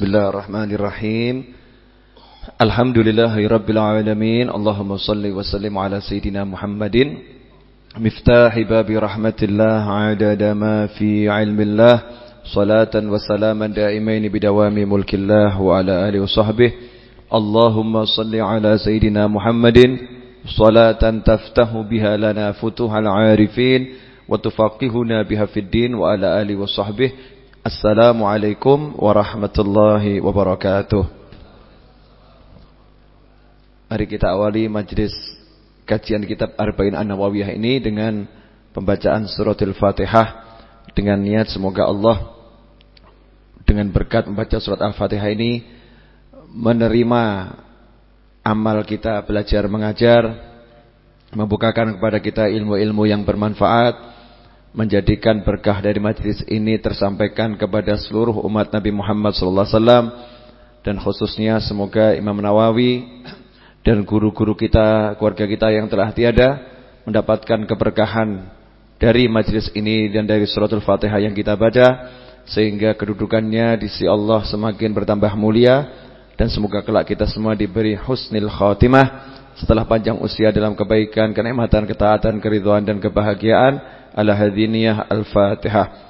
بسم الله الرحمن الرحيم الحمد لله رب العالمين اللهم صل وسلم على سيدنا محمد مفتاح باب رحمة الله عدد ما في علم الله صلاة وسلاما دائمين بدوام ملك الله وعلى آله وصحبه اللهم صل على سيدنا محمد صلاة تفتح بها لنا فتوح العارفين وتفقهنا بها في الدين وعلى آله وصحبه Assalamualaikum warahmatullahi wabarakatuh. Mari kita awali majlis kajian kitab Arba'in An-Nawawiyah ini dengan pembacaan suratul Fatihah dengan niat semoga Allah dengan berkat membaca surat Al-Fatihah ini menerima amal kita belajar mengajar membukakan kepada kita ilmu-ilmu yang bermanfaat menjadikan berkah dari majlis ini tersampaikan kepada seluruh umat Nabi Muhammad wasallam. Dan khususnya semoga Imam Nawawi dan guru-guru kita, keluarga kita yang telah tiada mendapatkan keberkahan dari majlis ini dan dari suratul Fatihah yang kita baca sehingga kedudukannya di sisi Allah semakin bertambah mulia. Dan semoga kelak kita semua diberi husnul khatimah setelah panjang usia dalam kebaikan, kenikmatan, ketaatan, keridhaan dan kebahagiaan ala hadiniyah al-fatihah.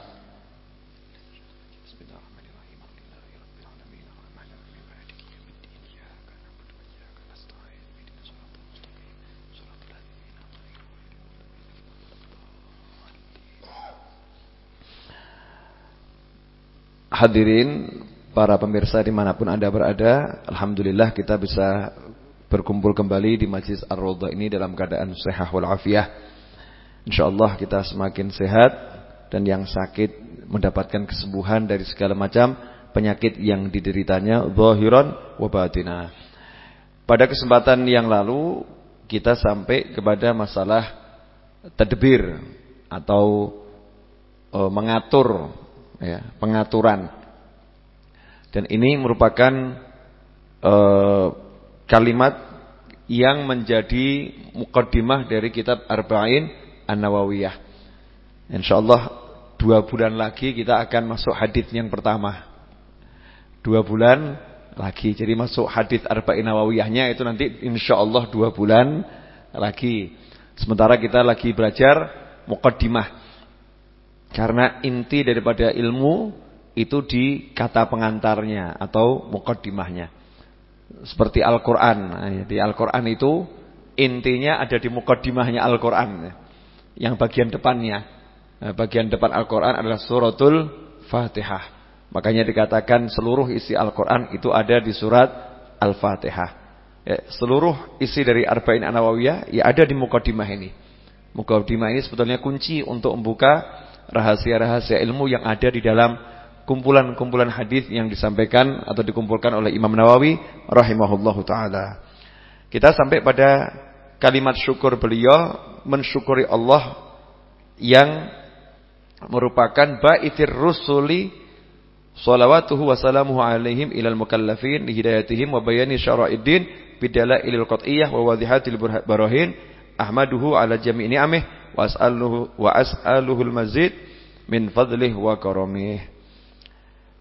Hadirin para pemirsa di mana pun Anda berada Alhamdulillah kita bisa berkumpul kembali di Masjid Ar-Roda ini dalam keadaan sehat walafiah InsyaAllah kita semakin sehat dan yang sakit mendapatkan kesembuhan dari segala macam penyakit yang dideritanya zahiran wa batina. Pada kesempatan yang lalu kita sampai kepada masalah tadbir atau e, mengatur ya, pengaturan. Dan ini merupakan e, kalimat yang menjadi mukaddimah dari kitab Arba'in An-Nawawiyah. Insyaallah dua bulan lagi kita akan masuk hadis yang pertama. Dua bulan lagi. Jadi masuk hadis Arba'in Nawawiyahnya itu nanti insyaallah dua bulan lagi. Sementara kita lagi belajar mukaddimah. Karena inti daripada ilmu itu di kata pengantarnya atau mukaddimahnya. Seperti Al-Qur'an. Nah, di Al-Qur'an itu intinya ada di mukaddimahnya Al-Qur'an yang bagian depannya. Nah, bagian depan Al-Quran adalah suratul Fatihah. Makanya dikatakan seluruh isi Al-Quran itu ada di surat Al-Fatihah. Ya, seluruh isi dari Arba'in An-Nawawiyah ya ada di Muqaddimah ini. Muqaddimah ini sebetulnya kunci untuk membuka rahasia-rahasia ilmu yang ada di dalam kumpulan-kumpulan hadis yang disampaikan atau dikumpulkan oleh Imam Nawawi rahimahullahu taala. Kita sampai pada kalimat syukur beliau mensyukuri Allah yang merupakan baitir rusuli salawatuhu wa salamuhu alaihim ilal mukallafin hidayatihim wa bayani syara'iddin bidalailil qat'iyyah wa wadhihatil barahin. Ahmaduhu ala jami'i ni'amih wa as'aluhu wa as'aluhul mazid min fadlih wa karamih.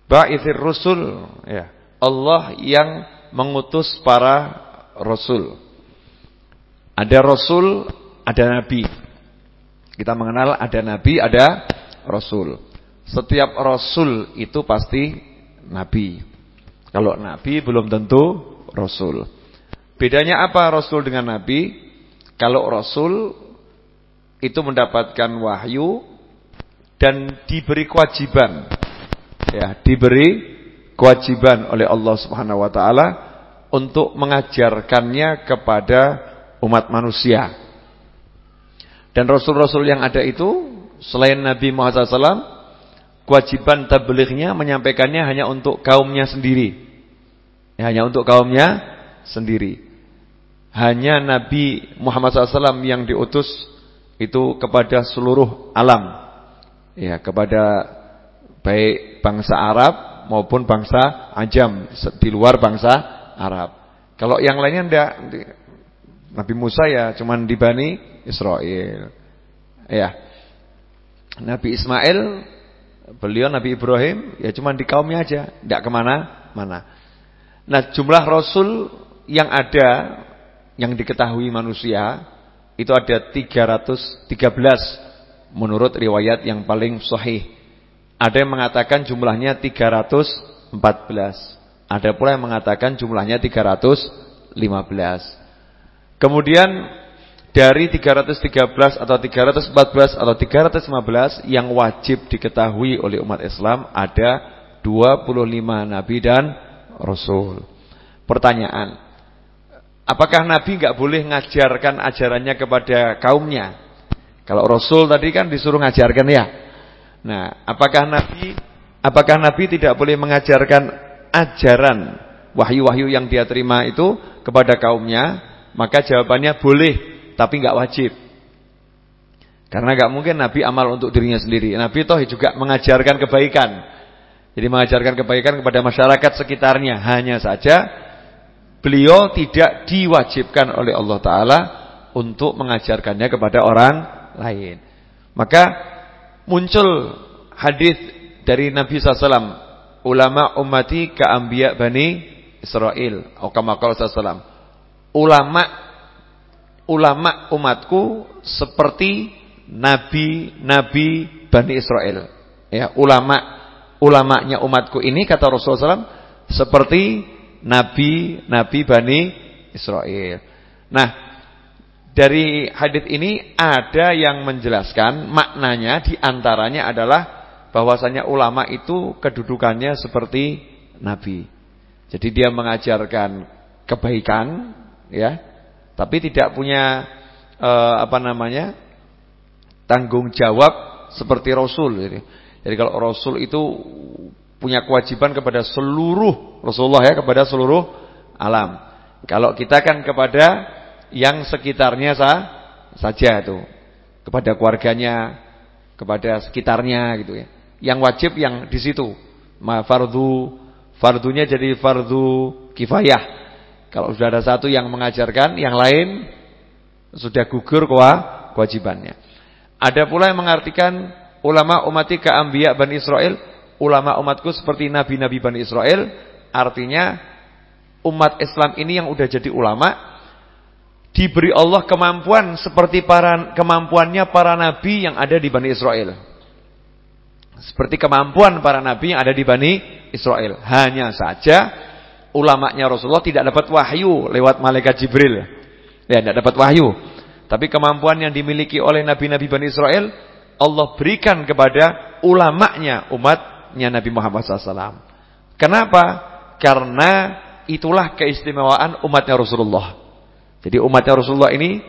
Baitir rusul ya Allah yang mengutus para rasul ada rasul ada nabi. Kita mengenal ada nabi, ada rasul. Setiap rasul itu pasti nabi. Kalau nabi belum tentu rasul. Bedanya apa rasul dengan nabi? Kalau rasul itu mendapatkan wahyu dan diberi kewajiban. Ya, diberi kewajiban oleh Allah Subhanahu wa taala untuk mengajarkannya kepada umat manusia. Dan rasul-rasul yang ada itu selain Nabi Muhammad SAW, kewajiban tablighnya menyampaikannya hanya untuk kaumnya sendiri. Ya, hanya untuk kaumnya sendiri. Hanya Nabi Muhammad SAW yang diutus itu kepada seluruh alam. Ya, kepada baik bangsa Arab maupun bangsa Ajam di luar bangsa Arab. Kalau yang lainnya tidak Nabi Musa ya cuman di Bani Israel. Ya. Nabi Ismail, beliau Nabi Ibrahim, ya cuma di kaumnya aja, tidak ke mana mana. Nah, jumlah rasul yang ada yang diketahui manusia itu ada 313 menurut riwayat yang paling sahih. Ada yang mengatakan jumlahnya 314. Ada pula yang mengatakan jumlahnya 315. Kemudian dari 313 atau 314 atau 315 yang wajib diketahui oleh umat Islam ada 25 nabi dan rasul. Pertanyaan, apakah nabi enggak boleh ngajarkan ajarannya kepada kaumnya? Kalau rasul tadi kan disuruh ngajarkan ya. Nah, apakah nabi apakah nabi tidak boleh mengajarkan ajaran wahyu-wahyu yang dia terima itu kepada kaumnya? Maka jawabannya boleh tapi nggak wajib. Karena nggak mungkin Nabi amal untuk dirinya sendiri. Nabi toh juga mengajarkan kebaikan. Jadi mengajarkan kebaikan kepada masyarakat sekitarnya. Hanya saja beliau tidak diwajibkan oleh Allah Taala untuk mengajarkannya kepada orang lain. Maka muncul hadis dari Nabi SAW. Ulama ummati keambiak bani Israel. Kama SAW. Ulama ulama umatku seperti nabi-nabi Bani Israel. Ya, ulama ulamanya umatku ini kata Rasulullah SAW seperti nabi-nabi Bani Israel. Nah, dari hadis ini ada yang menjelaskan maknanya di antaranya adalah bahwasanya ulama itu kedudukannya seperti nabi. Jadi dia mengajarkan kebaikan, ya, tapi tidak punya eh, apa namanya tanggung jawab seperti Rasul. Jadi, jadi kalau Rasul itu punya kewajiban kepada seluruh Rasulullah ya kepada seluruh alam. Kalau kita kan kepada yang sekitarnya sah, saja itu, kepada keluarganya, kepada sekitarnya gitu ya. Yang wajib yang di situ. Ma fardu fardunya jadi fardu kifayah. Kalau sudah ada satu yang mengajarkan, yang lain sudah gugur kewajibannya. Ada pula yang mengartikan ulama umati keambiya Bani Israel, ulama umatku seperti nabi-nabi Bani Israel, artinya umat Islam ini yang sudah jadi ulama diberi Allah kemampuan seperti para kemampuannya para nabi yang ada di Bani Israel. Seperti kemampuan para nabi yang ada di Bani Israel. Hanya saja ulamanya Rasulullah tidak dapat wahyu lewat malaikat Jibril. Ya, tidak dapat wahyu. Tapi kemampuan yang dimiliki oleh nabi-nabi Bani Israel Allah berikan kepada ulamanya umatnya Nabi Muhammad SAW. Kenapa? Karena itulah keistimewaan umatnya Rasulullah. Jadi umatnya Rasulullah ini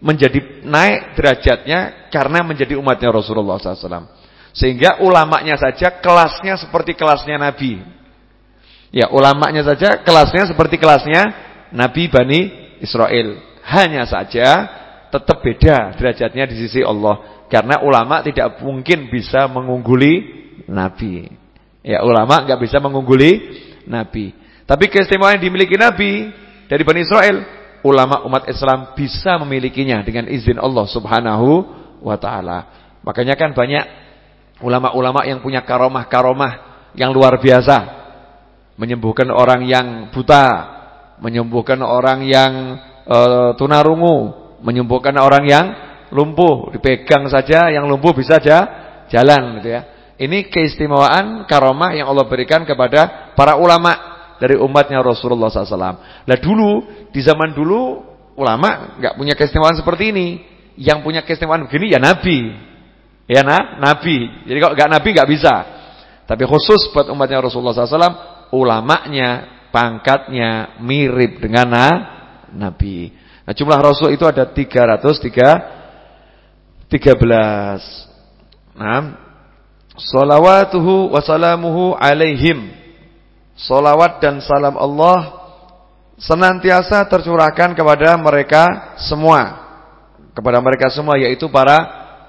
menjadi naik derajatnya karena menjadi umatnya Rasulullah SAW. Sehingga ulamanya saja kelasnya seperti kelasnya Nabi. Ya ulamanya saja kelasnya seperti kelasnya Nabi Bani Israel. Hanya saja tetap beda derajatnya di sisi Allah. Karena ulama tidak mungkin bisa mengungguli Nabi. Ya ulama nggak bisa mengungguli Nabi. Tapi keistimewaan yang dimiliki Nabi dari Bani Israel. Ulama umat Islam bisa memilikinya dengan izin Allah subhanahu wa ta'ala. Makanya kan banyak ulama-ulama yang punya karomah-karomah yang luar biasa menyembuhkan orang yang buta, menyembuhkan orang yang e, tunarungu, menyembuhkan orang yang lumpuh, dipegang saja yang lumpuh bisa aja jalan gitu ya. Ini keistimewaan karomah yang Allah berikan kepada para ulama dari umatnya Rasulullah SAW. Nah dulu, di zaman dulu ulama nggak punya keistimewaan seperti ini. Yang punya keistimewaan begini ya Nabi. Ya nah, Nabi. Jadi kalau nggak Nabi nggak bisa. Tapi khusus buat umatnya Rasulullah SAW ulamanya, pangkatnya mirip dengan nah, Nabi. Nah, jumlah rasul itu ada 313. Nah, salawatuhu wa salamuhu alaihim. Salawat dan salam Allah senantiasa tercurahkan kepada mereka semua. Kepada mereka semua yaitu para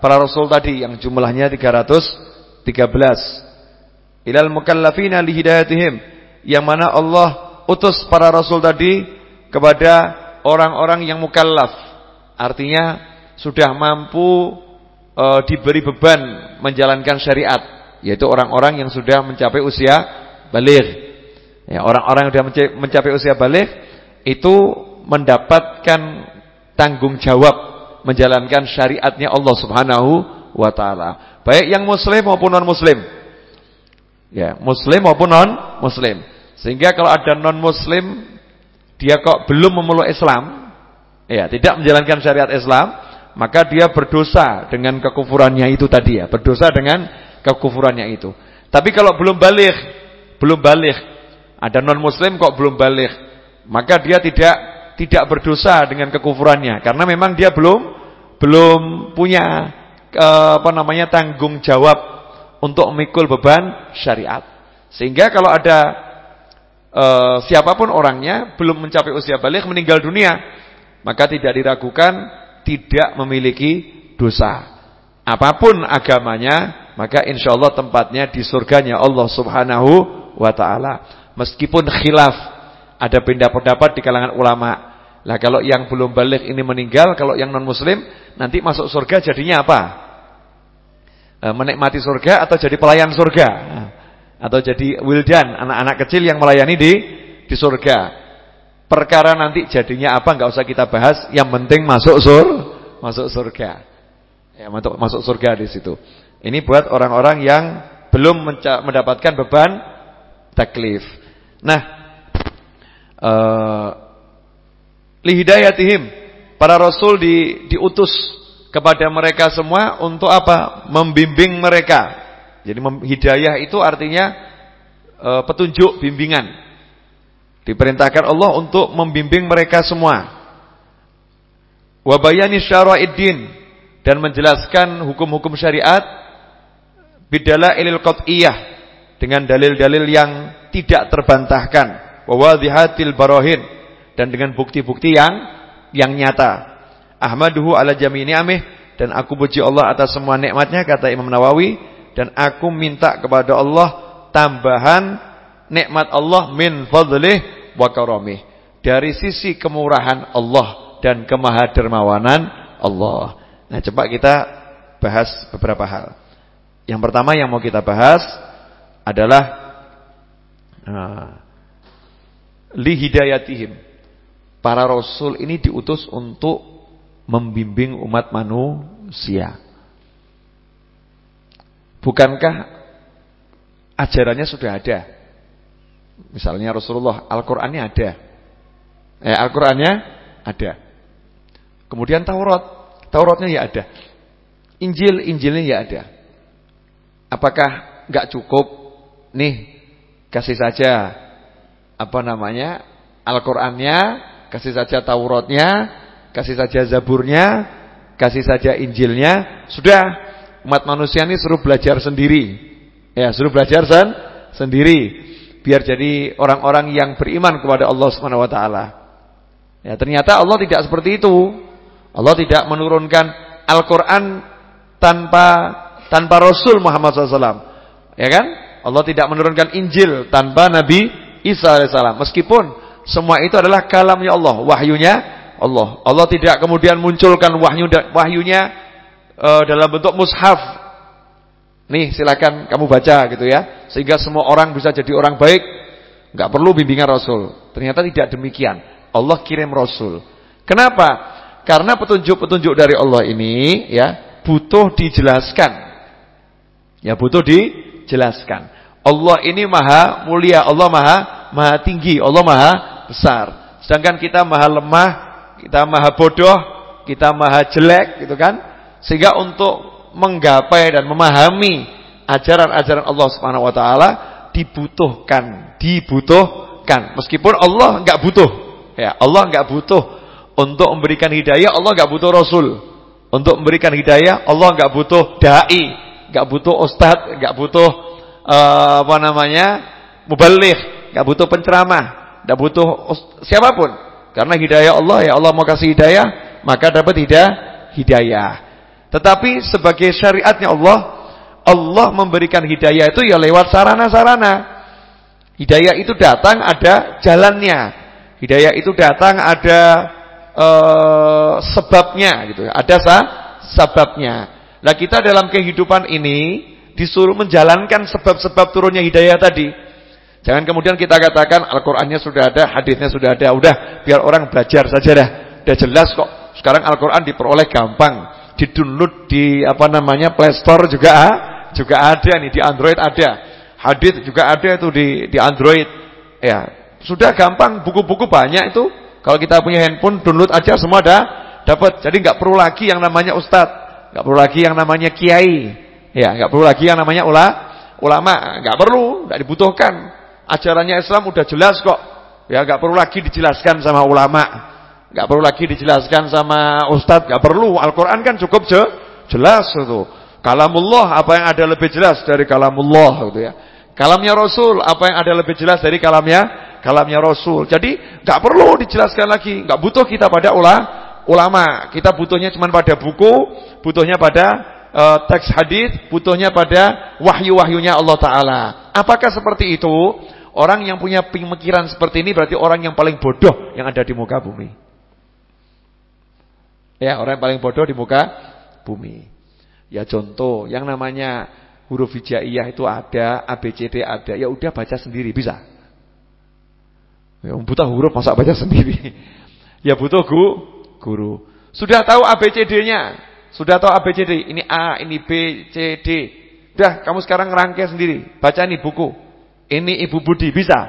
para rasul tadi yang jumlahnya 313. Ilal mukallafina lihidayatihim yang mana Allah utus para rasul tadi kepada orang-orang yang mukallaf. Artinya sudah mampu e, diberi beban menjalankan syariat, yaitu orang-orang yang sudah mencapai usia balik. Ya, orang-orang yang sudah mencapai usia balik itu mendapatkan tanggung jawab menjalankan syariatnya Allah Subhanahu wa taala. Baik yang muslim maupun non muslim. Ya, muslim maupun non muslim. Sehingga kalau ada non muslim dia kok belum memeluk Islam, ya, tidak menjalankan syariat Islam, maka dia berdosa dengan kekufurannya itu tadi ya, berdosa dengan kekufurannya itu. Tapi kalau belum balik, belum balik, ada non muslim kok belum balik, maka dia tidak tidak berdosa dengan kekufurannya karena memang dia belum belum punya apa namanya tanggung jawab untuk memikul beban syariat. Sehingga kalau ada uh, siapa pun orangnya belum mencapai usia balik meninggal dunia, maka tidak diragukan tidak memiliki dosa. Apa pun agamanya, maka insya Allah tempatnya di surganya Allah Subhanahu wa taala. Meskipun khilaf ada beda pendapat di kalangan ulama. Lah kalau yang belum balik ini meninggal, kalau yang non muslim nanti masuk surga jadinya apa? Eh, menikmati surga atau jadi pelayan surga? atau jadi wildan, anak-anak kecil yang melayani di di surga. Perkara nanti jadinya apa nggak usah kita bahas, yang penting masuk sur, masuk surga. Ya, masuk masuk surga di situ. Ini buat orang-orang yang belum mendapatkan beban taklif. Nah, uh, lihidayatihim para rasul di, diutus kepada mereka semua untuk apa? Membimbing mereka jadi hidayah itu artinya e, petunjuk, bimbingan. Diperintahkan Allah untuk membimbing mereka semua. Wabayani syara'iddin dan menjelaskan hukum-hukum syariat bidala ilil qat'iyah dengan dalil-dalil yang tidak terbantahkan. Wawadhihatil barohin dan dengan bukti-bukti yang yang nyata. Ahmaduhu ala jamini amih dan aku puji Allah atas semua nikmatnya kata Imam Nawawi dan aku minta kepada Allah tambahan nikmat Allah min fadlih wa karamih dari sisi kemurahan Allah dan kemahadermawanan Allah. Nah, coba kita bahas beberapa hal. Yang pertama yang mau kita bahas adalah uh, li hidayatihim. Para rasul ini diutus untuk membimbing umat manusia. Bukankah ajarannya sudah ada? Misalnya Rasulullah, Al-Qur'annya ada. Eh, Al-Qur'annya ada. Kemudian Taurat, Tauratnya ya ada. Injil, Injilnya ya ada. Apakah enggak cukup nih kasih saja apa namanya? Al-Qur'annya, kasih saja Tauratnya, kasih saja Zaburnya, kasih saja Injilnya, sudah umat manusia ini suruh belajar sendiri. Ya, suruh belajar sen sendiri biar jadi orang-orang yang beriman kepada Allah Subhanahu wa taala. Ya, ternyata Allah tidak seperti itu. Allah tidak menurunkan Al-Qur'an tanpa tanpa Rasul Muhammad SAW. Ya kan? Allah tidak menurunkan Injil tanpa Nabi Isa alaihissalam. Meskipun semua itu adalah kalamnya Allah, wahyunya Allah. Allah tidak kemudian munculkan wahyu wahyunya uh, dalam bentuk mushaf. Nih, silakan kamu baca gitu ya. Sehingga semua orang bisa jadi orang baik, nggak perlu bimbingan Rasul. Ternyata tidak demikian. Allah kirim Rasul. Kenapa? Karena petunjuk-petunjuk dari Allah ini ya butuh dijelaskan. Ya butuh dijelaskan. Allah ini maha mulia, Allah maha maha tinggi, Allah maha besar. Sedangkan kita maha lemah, kita maha bodoh, kita maha jelek gitu kan? Sehingga untuk menggapai dan memahami ajaran-ajaran Allah Subhanahu wa taala dibutuhkan, dibutuhkan. Meskipun Allah enggak butuh. Ya, Allah enggak butuh untuk memberikan hidayah, Allah enggak butuh rasul. Untuk memberikan hidayah, Allah enggak butuh dai, enggak butuh ustaz, enggak butuh uh, apa namanya? muballigh, enggak butuh penceramah, enggak butuh siapa pun. Karena hidayah Allah ya Allah mau kasih hidayah, maka dapat hidayah hidayah. Tetapi sebagai syariatnya Allah, Allah memberikan hidayah itu ya lewat sarana-sarana. Hidayah itu datang ada jalannya. Hidayah itu datang ada uh, sebabnya gitu. Ada sa sebabnya. Nah, kita dalam kehidupan ini disuruh menjalankan sebab-sebab turunnya hidayah tadi. Jangan kemudian kita katakan Al-Qur'annya sudah ada, hadisnya sudah ada, udah biar orang belajar saja dah. Udah jelas kok. Sekarang Al-Qur'an diperoleh gampang, di-download di apa namanya Play Store juga juga ada nih di Android ada. Hadis juga ada itu di di Android. Ya, sudah gampang, buku-buku banyak itu. Kalau kita punya handphone download aja semua ada dapat. Jadi nggak perlu lagi yang namanya ustadz, nggak perlu lagi yang namanya kiai. Ya, nggak perlu lagi yang namanya ula, ulama, nggak perlu, nggak dibutuhkan. Ajarannya Islam udah jelas kok. Ya nggak perlu lagi dijelaskan sama ulama. nggak perlu lagi dijelaskan sama ustadz, nggak perlu. Al-Qur'an kan cukup je, jelas itu. Kalamullah apa yang ada lebih jelas dari kalamullah gitu ya. Kalamnya Rasul apa yang ada lebih jelas dari kalamnya kalamnya Rasul. Jadi nggak perlu dijelaskan lagi, nggak butuh kita pada ula, ulama. Kita butuhnya cuma pada buku, butuhnya pada uh, teks hadis, butuhnya pada wahyu-wahyunya Allah taala. Apakah seperti itu? Orang yang punya pemikiran seperti ini berarti orang yang paling bodoh yang ada di muka bumi. Ya, orang yang paling bodoh di muka bumi. Ya contoh, yang namanya huruf hijaiyah itu ada, ABCD ada, ya udah baca sendiri bisa. Ya butuh huruf masa baca sendiri. Ya butuh gu, guru. Sudah tahu ABCD-nya, sudah tahu ABCD, ini A, ini B, C, D. Udah, kamu sekarang ngerangkai sendiri. Baca nih buku. Ini Ibu Budi bisa?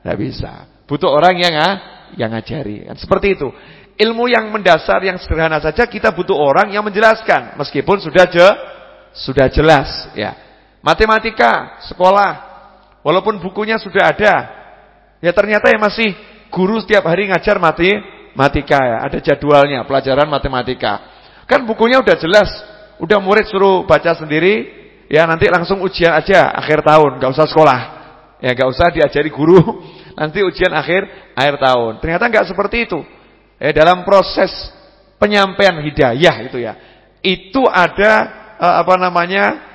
Tidak bisa. Butuh orang yang ah, yang ngajari. Kan seperti itu. Ilmu yang mendasar yang sederhana saja kita butuh orang yang menjelaskan meskipun sudah je, sudah jelas ya. Matematika, sekolah walaupun bukunya sudah ada ya ternyata ya masih guru setiap hari ngajar mati matematika ya, ada jadwalnya pelajaran matematika. Kan bukunya udah jelas, udah murid suruh baca sendiri ya nanti langsung ujian aja akhir tahun, nggak usah sekolah. Ya nggak usah diajari guru, nanti ujian akhir akhir tahun. Ternyata nggak seperti itu. Eh dalam proses penyampaian hidayah itu ya. Itu ada eh, apa namanya?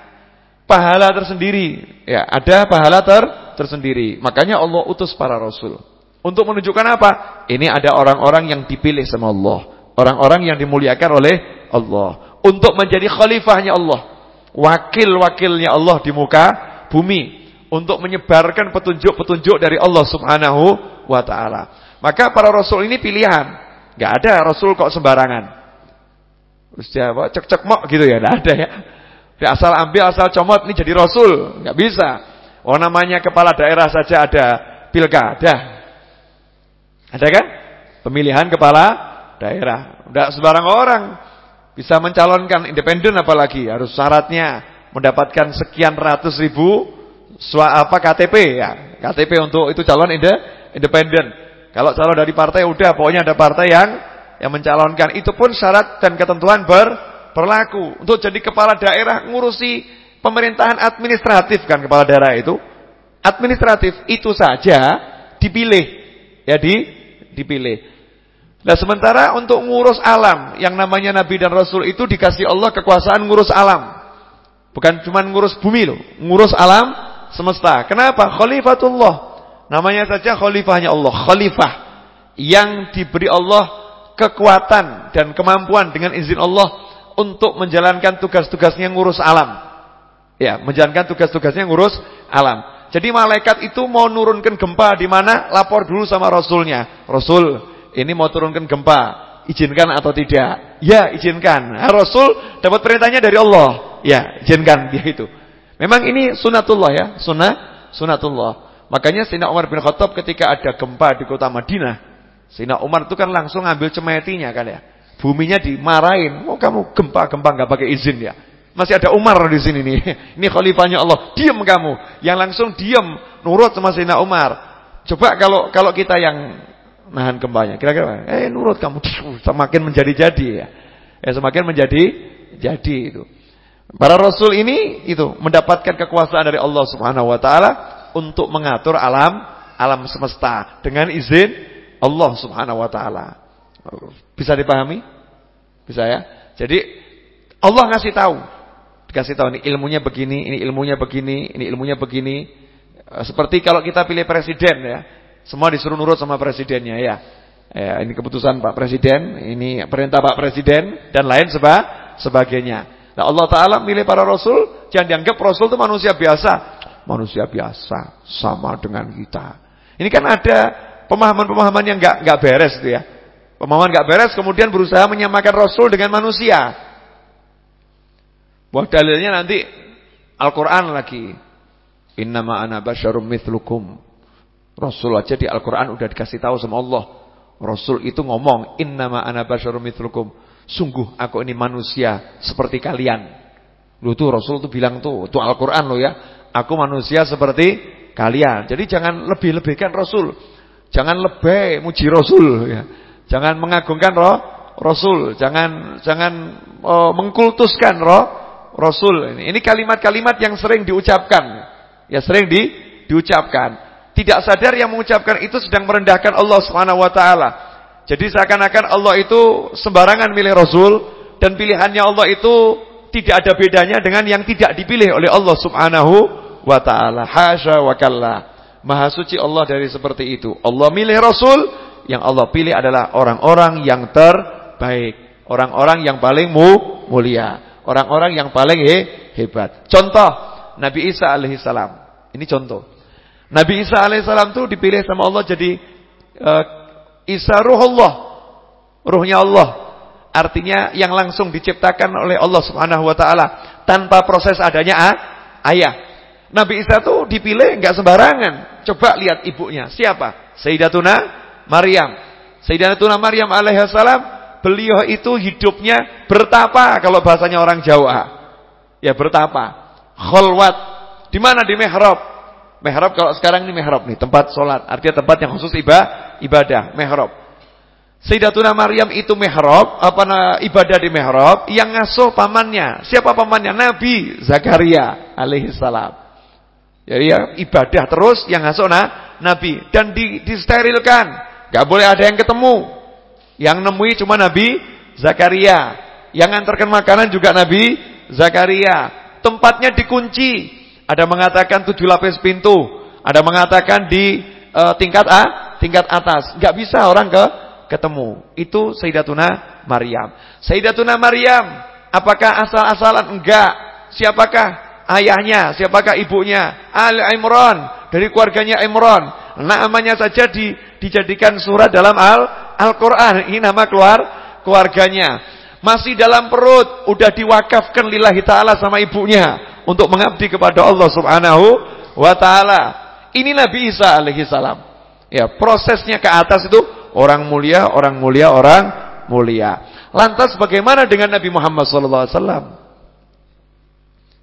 pahala tersendiri. Ya, ada pahala ter tersendiri. Makanya Allah utus para rasul. Untuk menunjukkan apa? Ini ada orang-orang yang dipilih sama Allah. Orang-orang yang dimuliakan oleh Allah. Untuk menjadi khalifahnya Allah. Wakil-wakilnya Allah di muka bumi. Untuk menyebarkan petunjuk-petunjuk dari Allah subhanahu wa ta'ala. Maka para rasul ini pilihan. Gak ada Rasul kok sembarangan. Terus apa? Cek-cek mok gitu ya, enggak ada ya. Asal ambil, asal comot, ini jadi Rasul. Gak bisa. Oh namanya kepala daerah saja ada pilkada. Ada kan? Pemilihan kepala daerah. Enggak sembarang orang bisa mencalonkan independen apalagi. Harus syaratnya mendapatkan sekian ratus ribu swa, apa KTP ya. KTP untuk itu calon independen. Kalau calon dari partai udah pokoknya ada partai yang yang mencalonkan. Itu pun syarat dan ketentuan ber, berlaku. Untuk jadi kepala daerah ngurusi pemerintahan administratif kan kepala daerah itu. Administratif itu saja dipilih. Ya di dipilih. Nah sementara untuk ngurus alam yang namanya Nabi dan Rasul itu dikasih Allah kekuasaan ngurus alam. Bukan cuma ngurus bumi loh, ngurus alam semesta. Kenapa? Khalifatullah. Namanya saja khalifahnya Allah, khalifah yang diberi Allah kekuatan dan kemampuan dengan izin Allah untuk menjalankan tugas-tugasnya ngurus alam. Ya, menjalankan tugas-tugasnya ngurus alam. Jadi malaikat itu mau nurunkan gempa di mana? Lapor dulu sama rasulnya. Rasul, ini mau turunkan gempa, izinkan atau tidak? Ya, izinkan. Nah, Rasul dapat perintahnya dari Allah. Ya, izinkan dia itu. Memang ini sunatullah ya, sunnah sunatullah. Makanya Sina Umar bin Khattab ketika ada gempa di kota Madinah, Sina Umar itu kan langsung ambil cemetinya kan ya. Buminya dimarahin. Oh kamu gempa-gempa nggak pakai izin ya. Masih ada Umar di sini nih. Ini khalifahnya Allah. Diam kamu. Yang langsung diam nurut sama Sina Umar. Coba kalau kalau kita yang nahan gempanya, kira-kira eh nurut kamu semakin menjadi-jadi ya. Ya semakin menjadi jadi itu. Para rasul ini itu mendapatkan kekuasaan dari Allah Subhanahu wa taala untuk mengatur alam alam semesta dengan izin Allah Subhanahu wa taala. Bisa dipahami? Bisa ya? Jadi Allah ngasih tahu. Dikasih tahu ini ilmunya begini, ini ilmunya begini, ini ilmunya begini. Eh, seperti kalau kita pilih presiden ya. Semua disuruh nurut sama presidennya ya. Ya, ini keputusan Pak Presiden, ini perintah Pak Presiden dan lain seba sebagainya. Nah, Allah taala milih para rasul, jangan dianggap rasul itu manusia biasa manusia biasa, sama dengan kita. Ini kan ada pemahaman-pemahaman yang nggak nggak beres itu ya. Pemahaman nggak beres kemudian berusaha menyamakan Rasul dengan manusia. Buat dalilnya nanti Al-Qur'an lagi. Innama ana basyarum mithlukum. Rasul aja di Al-Qur'an udah dikasih tahu sama Allah. Rasul itu ngomong, "Innama ana basyarum mithlukum." Sungguh aku ini manusia seperti kalian. Lu tuh Rasul tuh bilang tuh, itu Al-Qur'an lo ya. Aku manusia seperti kalian. Jadi jangan lebih-lebihkan Rasul. Jangan lebih muji Rasul ya. Jangan mengagungkan roh Rasul, jangan jangan uh, mengkultuskan roh Rasul. Ini kalimat-kalimat yang sering diucapkan. Ya sering di diucapkan. Tidak sadar yang mengucapkan itu sedang merendahkan Allah Subhanahu wa taala. Jadi seakan-akan Allah itu sembarangan milih Rasul dan pilihannya Allah itu tidak ada bedanya dengan yang tidak dipilih oleh Allah Subhanahu wa taala. Hasya wa kalla. Maha suci Allah dari seperti itu. Allah milih Rasul, yang Allah pilih adalah orang-orang yang terbaik, orang-orang yang paling mu mulia, orang-orang yang paling he hebat. Contoh Nabi Isa alaihissalam. Ini contoh. Nabi Isa alaihissalam itu dipilih sama Allah jadi uh, Isa ruhullah. Ruhnya Allah. Artinya yang langsung diciptakan oleh Allah Subhanahu wa taala tanpa proses adanya ah, ayah. Nabi Isa tuh dipilih enggak sembarangan. Coba lihat ibunya. Siapa? Sayyidatuna Maryam. Sayyidatuna Maryam alaihissalam, beliau itu hidupnya bertapa kalau bahasanya orang Jawa. Ya bertapa. Khalwat. Di mana di mihrab? Mihrab kalau sekarang ini mihrab nih, tempat sholat. Artinya tempat yang khusus ibadah, ibadah, mihrab. Sayyidatuna Maryam itu mihrab, apa ibadah di mihrab yang ngasuh pamannya. Siapa pamannya? Nabi Zakaria alaihi salam. Jadi ya ibadah terus yang ngasuh nah, Nabi dan di, disterilkan. Gak boleh ada yang ketemu. Yang nemui cuma Nabi Zakaria. Yang antarkan makanan juga Nabi Zakaria. Tempatnya dikunci. Ada mengatakan tujuh lapis pintu, ada mengatakan di uh, tingkat A, tingkat atas. Gak bisa orang ke ketemu. Itu Sayyidatuna Maryam. Sayyidatuna Maryam, apakah asal-asalan? Enggak. Siapakah ayahnya? Siapakah ibunya? Al Imran, dari keluarganya Imran. Namanya saja di, dijadikan surat dalam Al Al-Qur'an. Ini nama keluar keluarganya. Masih dalam perut, udah diwakafkan lillahi taala sama ibunya untuk mengabdi kepada Allah Subhanahu wa taala. Ini Nabi Isa alaihi salam. Ya, prosesnya ke atas itu orang mulia, orang mulia, orang mulia. Lantas bagaimana dengan Nabi Muhammad sallallahu alaihi wasallam?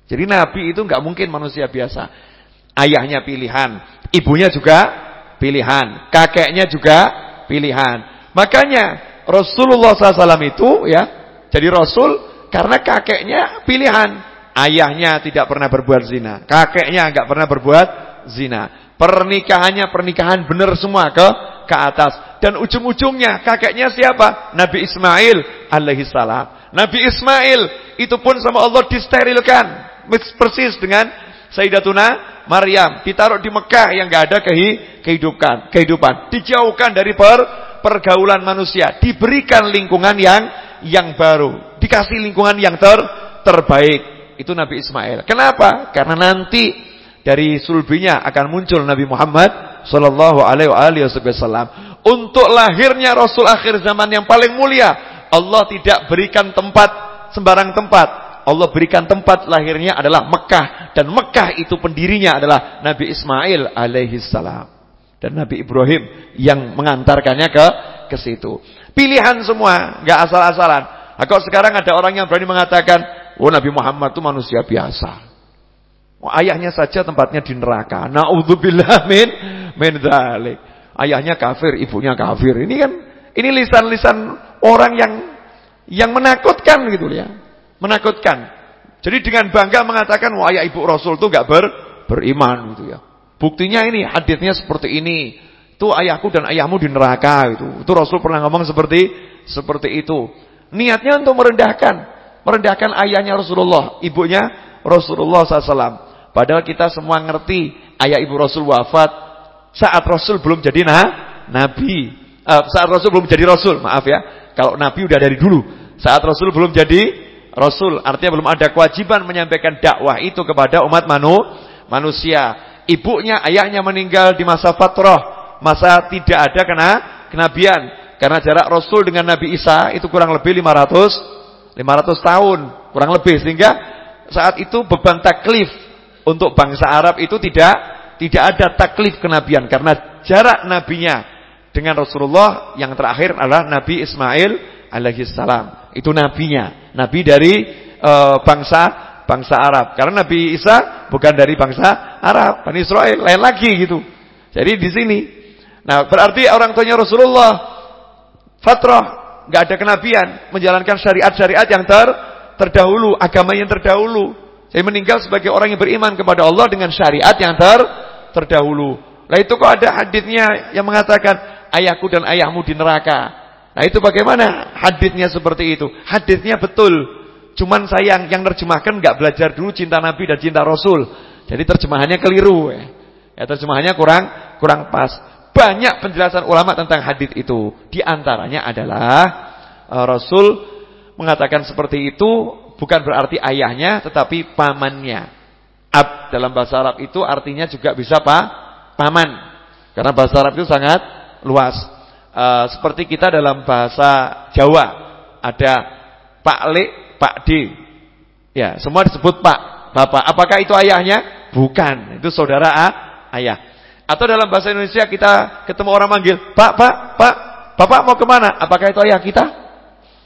Jadi nabi itu enggak mungkin manusia biasa. Ayahnya pilihan, ibunya juga pilihan, kakeknya juga pilihan. Makanya Rasulullah SAW itu ya jadi Rasul karena kakeknya pilihan. Ayahnya tidak pernah berbuat zina. Kakeknya enggak pernah berbuat zina. Pernikahannya pernikahan benar semua ke ke atas. Dan ujung-ujungnya kakeknya siapa? Nabi Ismail alaihi salam. Nabi Ismail itu pun sama Allah disterilkan. Persis dengan Sayyidatuna Maryam. Ditaruh di Mekah yang enggak ada kehidupan. kehidupan. Dijauhkan dari per, pergaulan manusia. Diberikan lingkungan yang yang baru. Dikasih lingkungan yang ter, terbaik itu Nabi Ismail. Kenapa? Karena nanti dari sulbinya akan muncul Nabi Muhammad sallallahu alaihi wasallam. Untuk lahirnya Rasul akhir zaman yang paling mulia, Allah tidak berikan tempat sembarang tempat. Allah berikan tempat lahirnya adalah Mekah dan Mekah itu pendirinya adalah Nabi Ismail alaihi salam dan Nabi Ibrahim yang mengantarkannya ke ke situ. Pilihan semua, enggak asal-asalan. Nah, kalau sekarang ada orang yang berani mengatakan Oh Nabi Muhammad itu manusia biasa. Oh, ayahnya saja tempatnya di neraka. Nauzubillah min min. Ayahnya kafir, ibunya kafir. Ini kan ini lisan-lisan orang yang yang menakutkan gitu ya. Menakutkan. Jadi dengan bangga mengatakan wah ayah ibu Rasul itu enggak ber, beriman gitu ya. Buktinya ini hadisnya seperti ini. Itu ayahku dan ayahmu di neraka itu. Itu Rasul pernah ngomong seperti seperti itu. Niatnya untuk merendahkan merendahkan ayahnya Rasulullah, ibunya Rasulullah SAW. Padahal kita semua ngerti ayah ibu Rasul wafat saat Rasul belum jadi nah, nabi. Uh, saat Rasul belum jadi Rasul, maaf ya. Kalau nabi udah dari dulu. Saat Rasul belum jadi Rasul, artinya belum ada kewajiban menyampaikan dakwah itu kepada umat manu, manusia. Ibunya, ayahnya meninggal di masa fatrah, masa tidak ada kena kenabian. Karena jarak Rasul dengan Nabi Isa itu kurang lebih 500 500 tahun, kurang lebih sehingga saat itu beban taklif untuk bangsa Arab itu tidak tidak ada taklif kenabian karena jarak nabinya dengan Rasulullah yang terakhir adalah Nabi Ismail alaihissalam. Itu nabinya, nabi dari e, bangsa bangsa Arab. Karena Nabi Isa bukan dari bangsa Arab, Bani Israel, lain lagi gitu. Jadi di sini. Nah, berarti orang tuanya Rasulullah fatrah, nggak ada kenabian, menjalankan syariat-syariat yang ter terdahulu, agama yang terdahulu. Saya meninggal sebagai orang yang beriman kepada Allah dengan syariat yang ter terdahulu. Nah itu kok ada hadisnya yang mengatakan ayahku dan ayahmu di neraka. Nah itu bagaimana hadisnya seperti itu? Hadisnya betul. Cuman saya yang, terjemahkan nggak belajar dulu cinta Nabi dan cinta Rasul. Jadi terjemahannya keliru. Ya, ya terjemahannya kurang kurang pas. Banyak penjelasan ulama tentang hadis itu. Di antaranya adalah uh, Rasul mengatakan seperti itu bukan berarti ayahnya tetapi pamannya. Ab dalam bahasa Arab itu artinya juga bisa pak paman. Karena bahasa Arab itu sangat luas. Eh, seperti kita dalam bahasa Jawa ada Pak Le, Pak D. Ya, semua disebut Pak, Bapak. Apakah itu ayahnya? Bukan, itu saudara A, ayah. Atau dalam bahasa Indonesia kita ketemu orang manggil, Pak, Pak, Pak, Bapak mau ke mana? Apakah itu ayah kita?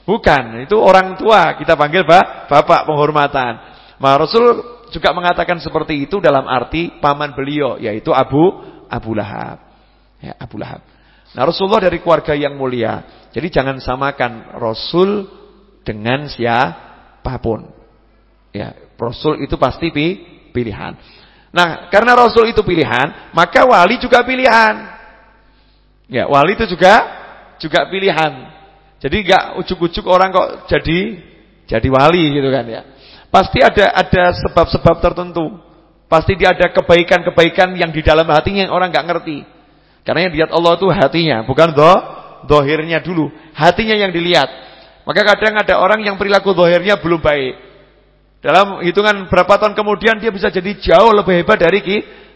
Bukan, itu orang tua kita panggil Pak, Bapak penghormatan. Nah, Rasul juga mengatakan seperti itu dalam arti paman beliau, yaitu Abu Abu Lahab. Ya, Abu Lahab. Nah Rasulullah dari keluarga yang mulia. Jadi jangan samakan Rasul dengan siapa pun. Ya, Rasul itu pasti pilihan. Nah, karena Rasul itu pilihan, maka wali juga pilihan. Ya, wali itu juga juga pilihan. Jadi enggak ujuk-ujuk orang kok jadi jadi wali gitu kan ya. Pasti ada ada sebab-sebab tertentu. Pasti dia ada kebaikan-kebaikan yang di dalam hatinya yang orang enggak ngerti. Karena yang dilihat Allah itu hatinya, bukan do, dohirnya dulu. Hatinya yang dilihat. Maka kadang ada orang yang perilaku dohirnya belum baik. Dalam hitungan berapa tahun kemudian dia bisa jadi jauh lebih hebat dari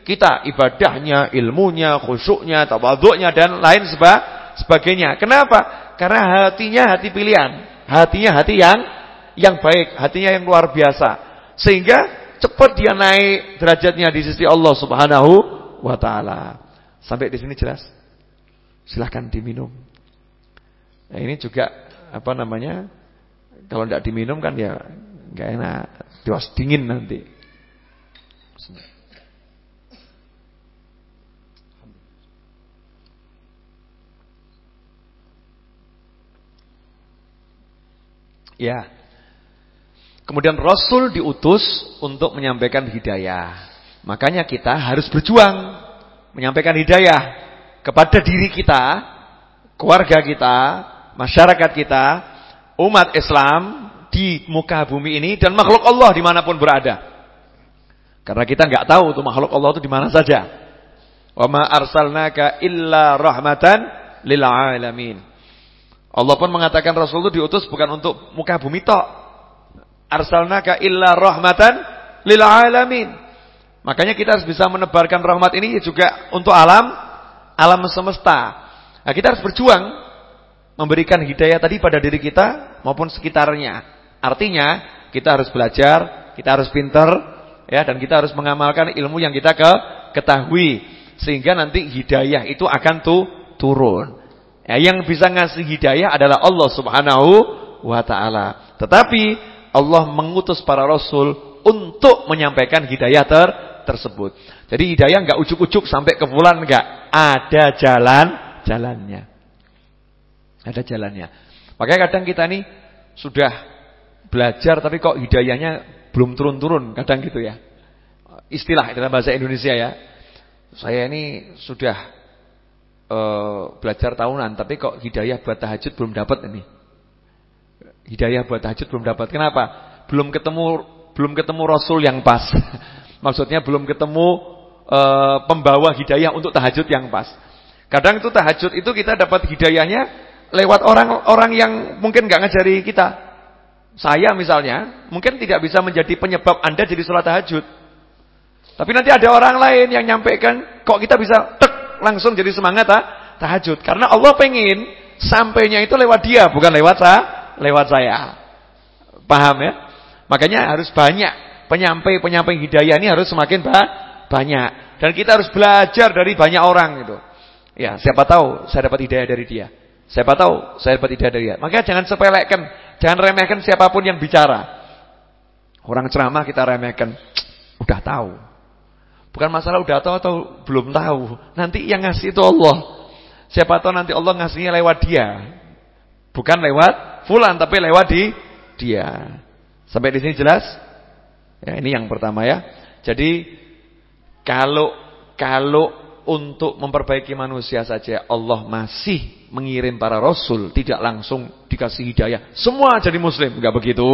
kita. Ibadahnya, ilmunya, khusyuknya, tawaduknya, dan lain seba, sebagainya. Kenapa? Karena hatinya hati pilihan. Hatinya hati yang yang baik. Hatinya yang luar biasa. Sehingga cepat dia naik derajatnya di sisi Allah subhanahu wa ta'ala. Sampai di sini jelas? Silahkan diminum. Nah, ini juga apa namanya? Kalau tidak diminum kan ya nggak enak, diwas dingin nanti. Ya. Kemudian Rasul diutus untuk menyampaikan hidayah. Makanya kita harus berjuang menyampaikan hidayah kepada diri kita, keluarga kita, masyarakat kita, umat Islam di muka bumi ini dan makhluk Allah di mana pun berada. Karena kita nggak tahu tuh makhluk Allah itu di mana saja. Wa ma arsalnaka illa rahmatan lil alamin. Allah pun mengatakan Rasul itu diutus bukan untuk muka bumi tok. Arsalnaka illa rahmatan lil alamin. Makanya kita harus bisa menebarkan rahmat ini juga untuk alam alam semesta. Nah, kita harus berjuang memberikan hidayah tadi pada diri kita maupun sekitarnya. Artinya, kita harus belajar, kita harus pintar ya dan kita harus mengamalkan ilmu yang kita ke ketahui sehingga nanti hidayah itu akan tuh turun. Ya, yang bisa ngasih hidayah adalah Allah Subhanahu wa taala. Tetapi Allah mengutus para rasul untuk menyampaikan hidayah ter tersebut. Jadi hidayah enggak ujuk-ujuk sampai ke bulan enggak, ada jalan jalannya. Ada jalannya. Makanya kadang kita nih sudah belajar tapi kok hidayahnya belum turun-turun, kadang gitu ya. Istilah dalam bahasa Indonesia ya. Saya ini sudah uh, belajar tahunan tapi kok hidayah buat tahajud belum dapat ini. Hidayah buat tahajud belum dapat. Kenapa? Belum ketemu belum ketemu rasul yang pas. Maksudnya belum ketemu e, pembawa hidayah untuk tahajud yang pas. Kadang itu tahajud itu kita dapat hidayahnya lewat orang-orang yang mungkin nggak ngajari kita. Saya misalnya mungkin tidak bisa menjadi penyebab Anda jadi sholat tahajud. Tapi nanti ada orang lain yang nyampaikan, kok kita bisa tek langsung jadi semangat ah, tahajud. Karena Allah pengen sampainya itu lewat dia, bukan lewat saya, lewat saya. Paham ya? Makanya harus banyak penyampai-penyampai hidayah ini harus semakin banyak. Dan kita harus belajar dari banyak orang itu. Ya, siapa tahu saya dapat hidayah dari dia. Siapa tahu saya dapat hidayah. Makanya jangan sepelekan, jangan remehkan siapa pun yang bicara. Orang ceramah kita remehkan. Udah tahu. Bukan masalah udah tahu atau belum tahu. Nanti yang ngasih itu Allah. Siapa tahu nanti Allah ngasihnya lewat dia. Bukan lewat fulan tapi lewat di dia. Sampai di sini jelas? Ya, ini yang pertama ya. Jadi kalau kalau untuk memperbaiki manusia saja Allah masih mengirim para rasul, tidak langsung dikasih hidayah. Semua jadi muslim, enggak begitu?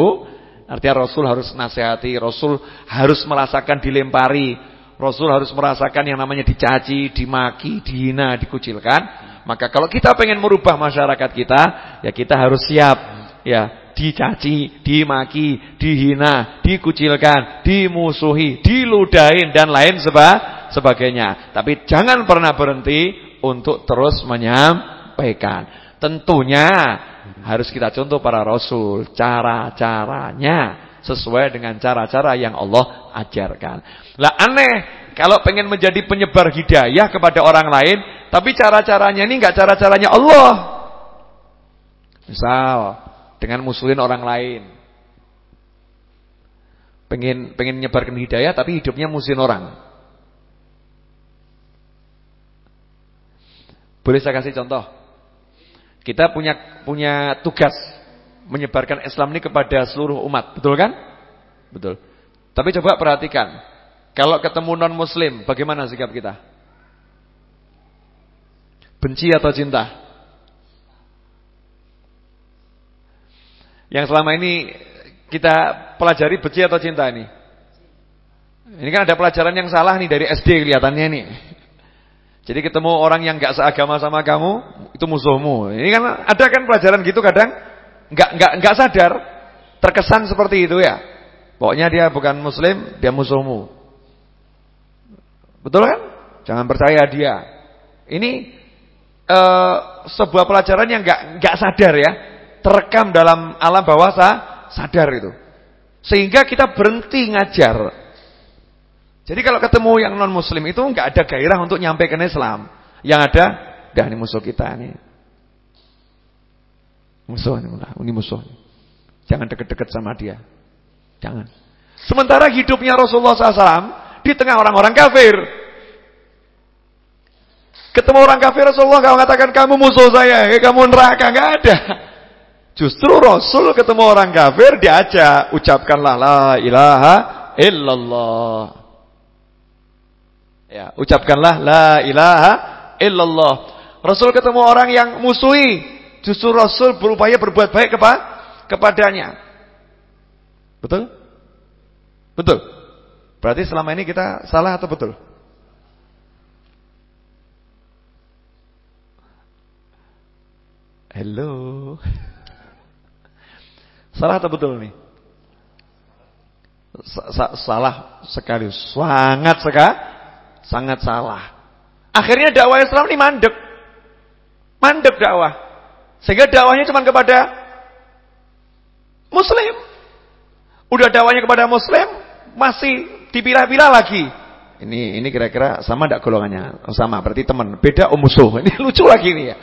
Artinya Rasul harus nasihati, Rasul harus merasakan dilempari, Rasul harus merasakan yang namanya dicaci, dimaki, dihina, dikucilkan. Maka kalau kita pengen merubah masyarakat kita, ya kita harus siap. Ya, dicaci, dimaki, dihina, dikucilkan, dimusuhi, diludahin dan lain seba sebagainya. Tapi jangan pernah berhenti untuk terus menyampaikan. Tentunya harus kita contoh para rasul, cara-caranya sesuai dengan cara-cara yang Allah ajarkan. Lah aneh kalau pengen menjadi penyebar hidayah kepada orang lain, tapi cara-caranya ini enggak cara-caranya Allah. Misal dengan musuhin orang lain. Pengen pengen menyebarkan hidayah tapi hidupnya musuhin orang. Boleh saya kasih contoh? Kita punya punya tugas menyebarkan Islam ini kepada seluruh umat, betul kan? Betul. Tapi coba perhatikan, kalau ketemu non muslim, bagaimana sikap kita? Benci atau cinta? Yang selama ini kita pelajari benci atau cinta ini? Ini kan ada pelajaran yang salah nih dari SD kelihatannya nih. Jadi ketemu orang yang gak seagama sama kamu, itu musuhmu. Ini kan ada kan pelajaran gitu kadang Enggak enggak enggak sadar terkesan seperti itu ya. Pokoknya dia bukan muslim, dia musuhmu. Betul kan? Jangan percaya dia. Ini uh, sebuah pelajaran yang enggak enggak sadar ya. Terekam dalam alam bawah sadar itu. Sehingga kita berhenti ngajar. Jadi kalau ketemu yang non muslim itu enggak ada gairah untuk nyampaikan Islam. Yang ada, dah ini musuh kita nih. Musuh ini musuh. Jangan deket-deket sama dia. Jangan. Sementara hidupnya Rasulullah SAW di tengah orang-orang kafir. Ketemu orang kafir Rasulullah kalau mengatakan kamu musuh saya, kamu neraka nggak ada. Justru Rasul ketemu orang kafir diajak ucapkanlah la ilaha illallah. Ya, ucapkanlah la ilaha illallah. Rasul ketemu orang yang musuhi Justru Rasul berupaya berbuat baik kepa kepadanya. Betul? Betul. Berarti selama ini kita salah atau betul? Hello. Salah atau betul nih? Sa salah sekali, sangat sekali, sangat salah. Akhirnya dakwah Islam ini mandek. Mandek dakwah. Sehingga dakwahnya cuma kepada muslim. Udah dakwahnya kepada muslim, masih dipilah-pilah lagi. Ini ini kira-kira sama enggak golongannya? Oh, sama, berarti teman. Beda oh musuh. Ini lucu lagi ini ya.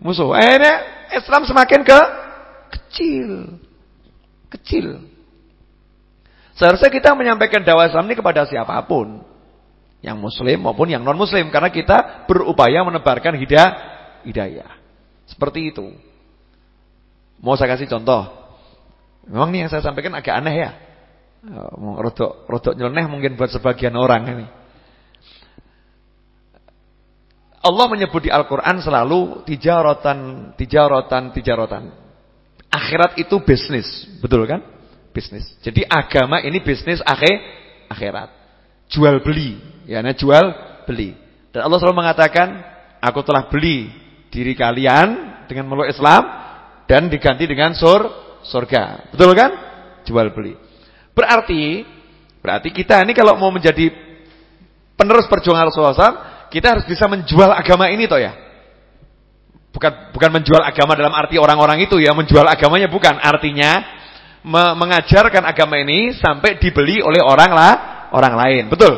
Musuh. Akhirnya Islam semakin ke kecil. Kecil. Seharusnya kita menyampaikan dakwah Islam ini kepada siapa pun. Yang muslim maupun yang non muslim. Karena kita berupaya menebarkan hidayah. hidayah. Seperti itu. Mau saya kasih contoh. Memang nih yang saya sampaikan agak aneh ya. Rodok, rodok nyeleneh mungkin buat sebagian orang ini. Allah menyebut di Al-Quran selalu tijaratan, tijaratan, tijaratan. Akhirat itu bisnis, betul kan? Bisnis. Jadi agama ini bisnis akhir, akhirat. Jual beli, ya, nah jual beli. Dan Allah selalu mengatakan, aku telah beli diri kalian dengan meluk Islam dan diganti dengan sur surga. Betul kan? Jual beli. Berarti Berarti kita ini kalau mau menjadi penerus perjuangan Rasulullah SAW, kita harus bisa menjual agama ini toh ya. Bukan bukan menjual agama dalam arti orang-orang itu ya, menjual agamanya bukan. Artinya me mengajarkan agama ini sampai dibeli oleh orang lah, orang lain. Betul?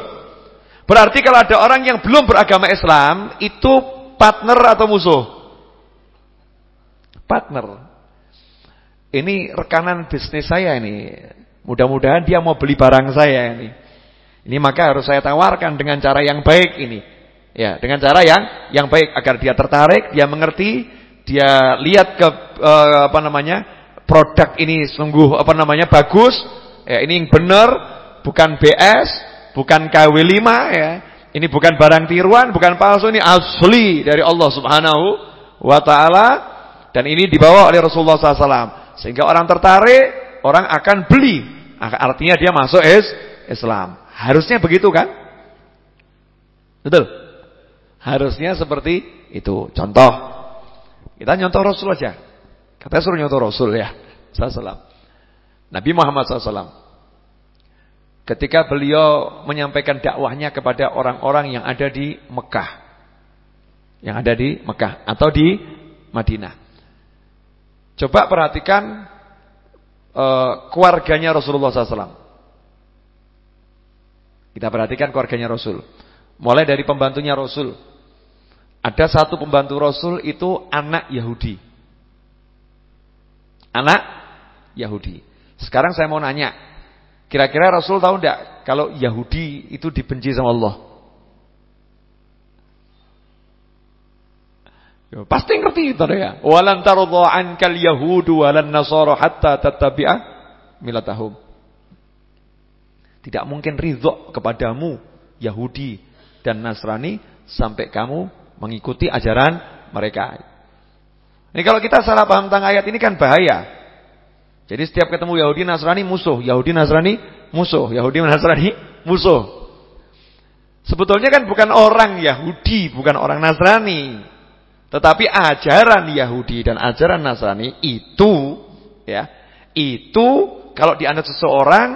Berarti kalau ada orang yang belum beragama Islam, itu partner atau musuh? Partner. Ini rekanan bisnis saya ini. Mudah-mudahan dia mau beli barang saya ini. Ini maka harus saya tawarkan dengan cara yang baik ini. Ya, dengan cara yang yang baik agar dia tertarik, dia mengerti, dia lihat ke uh, apa namanya? produk ini sungguh apa namanya? bagus, ya ini yang benar, bukan BS, bukan KW5 ya. Ini bukan barang tiruan, bukan palsu, ini asli dari Allah Subhanahu wa taala dan ini dibawa oleh Rasulullah SAW. Sehingga orang tertarik, orang akan beli. Artinya dia masuk Islam. Harusnya begitu kan? Betul? Harusnya seperti itu. Contoh. Kita nyontoh Rasul aja. Katanya suruh nyontoh Rasul ya. Sallallahu Nabi Muhammad SAW. Ketika beliau menyampaikan dakwahnya kepada orang-orang yang ada di Mekah. Yang ada di Mekah. Atau di Madinah. Coba perhatikan uh, keluarganya Rasulullah SAW. Kita perhatikan keluarganya Rasul. Mulai dari pembantunya Rasul. Ada satu pembantu Rasul itu anak Yahudi. Anak Yahudi. Sekarang saya mau nanya. Kira-kira Rasul tahu enggak kalau Yahudi itu dibenci sama Allah? Ya, pasti ngerti itu ya. Walan tardha ankal yahudu walan nasara hatta tattabi'a milatahum. Tidak mungkin ridho kepadamu Yahudi dan Nasrani sampai kamu mengikuti ajaran mereka. Ini kalau kita salah paham tentang ayat ini kan bahaya. Jadi setiap ketemu Yahudi Nasrani musuh, Yahudi Nasrani musuh, Yahudi Nasrani musuh. Sebetulnya kan bukan orang Yahudi, bukan orang Nasrani. Tetapi ajaran Yahudi dan ajaran Nasrani itu ya, itu kalau dianut seseorang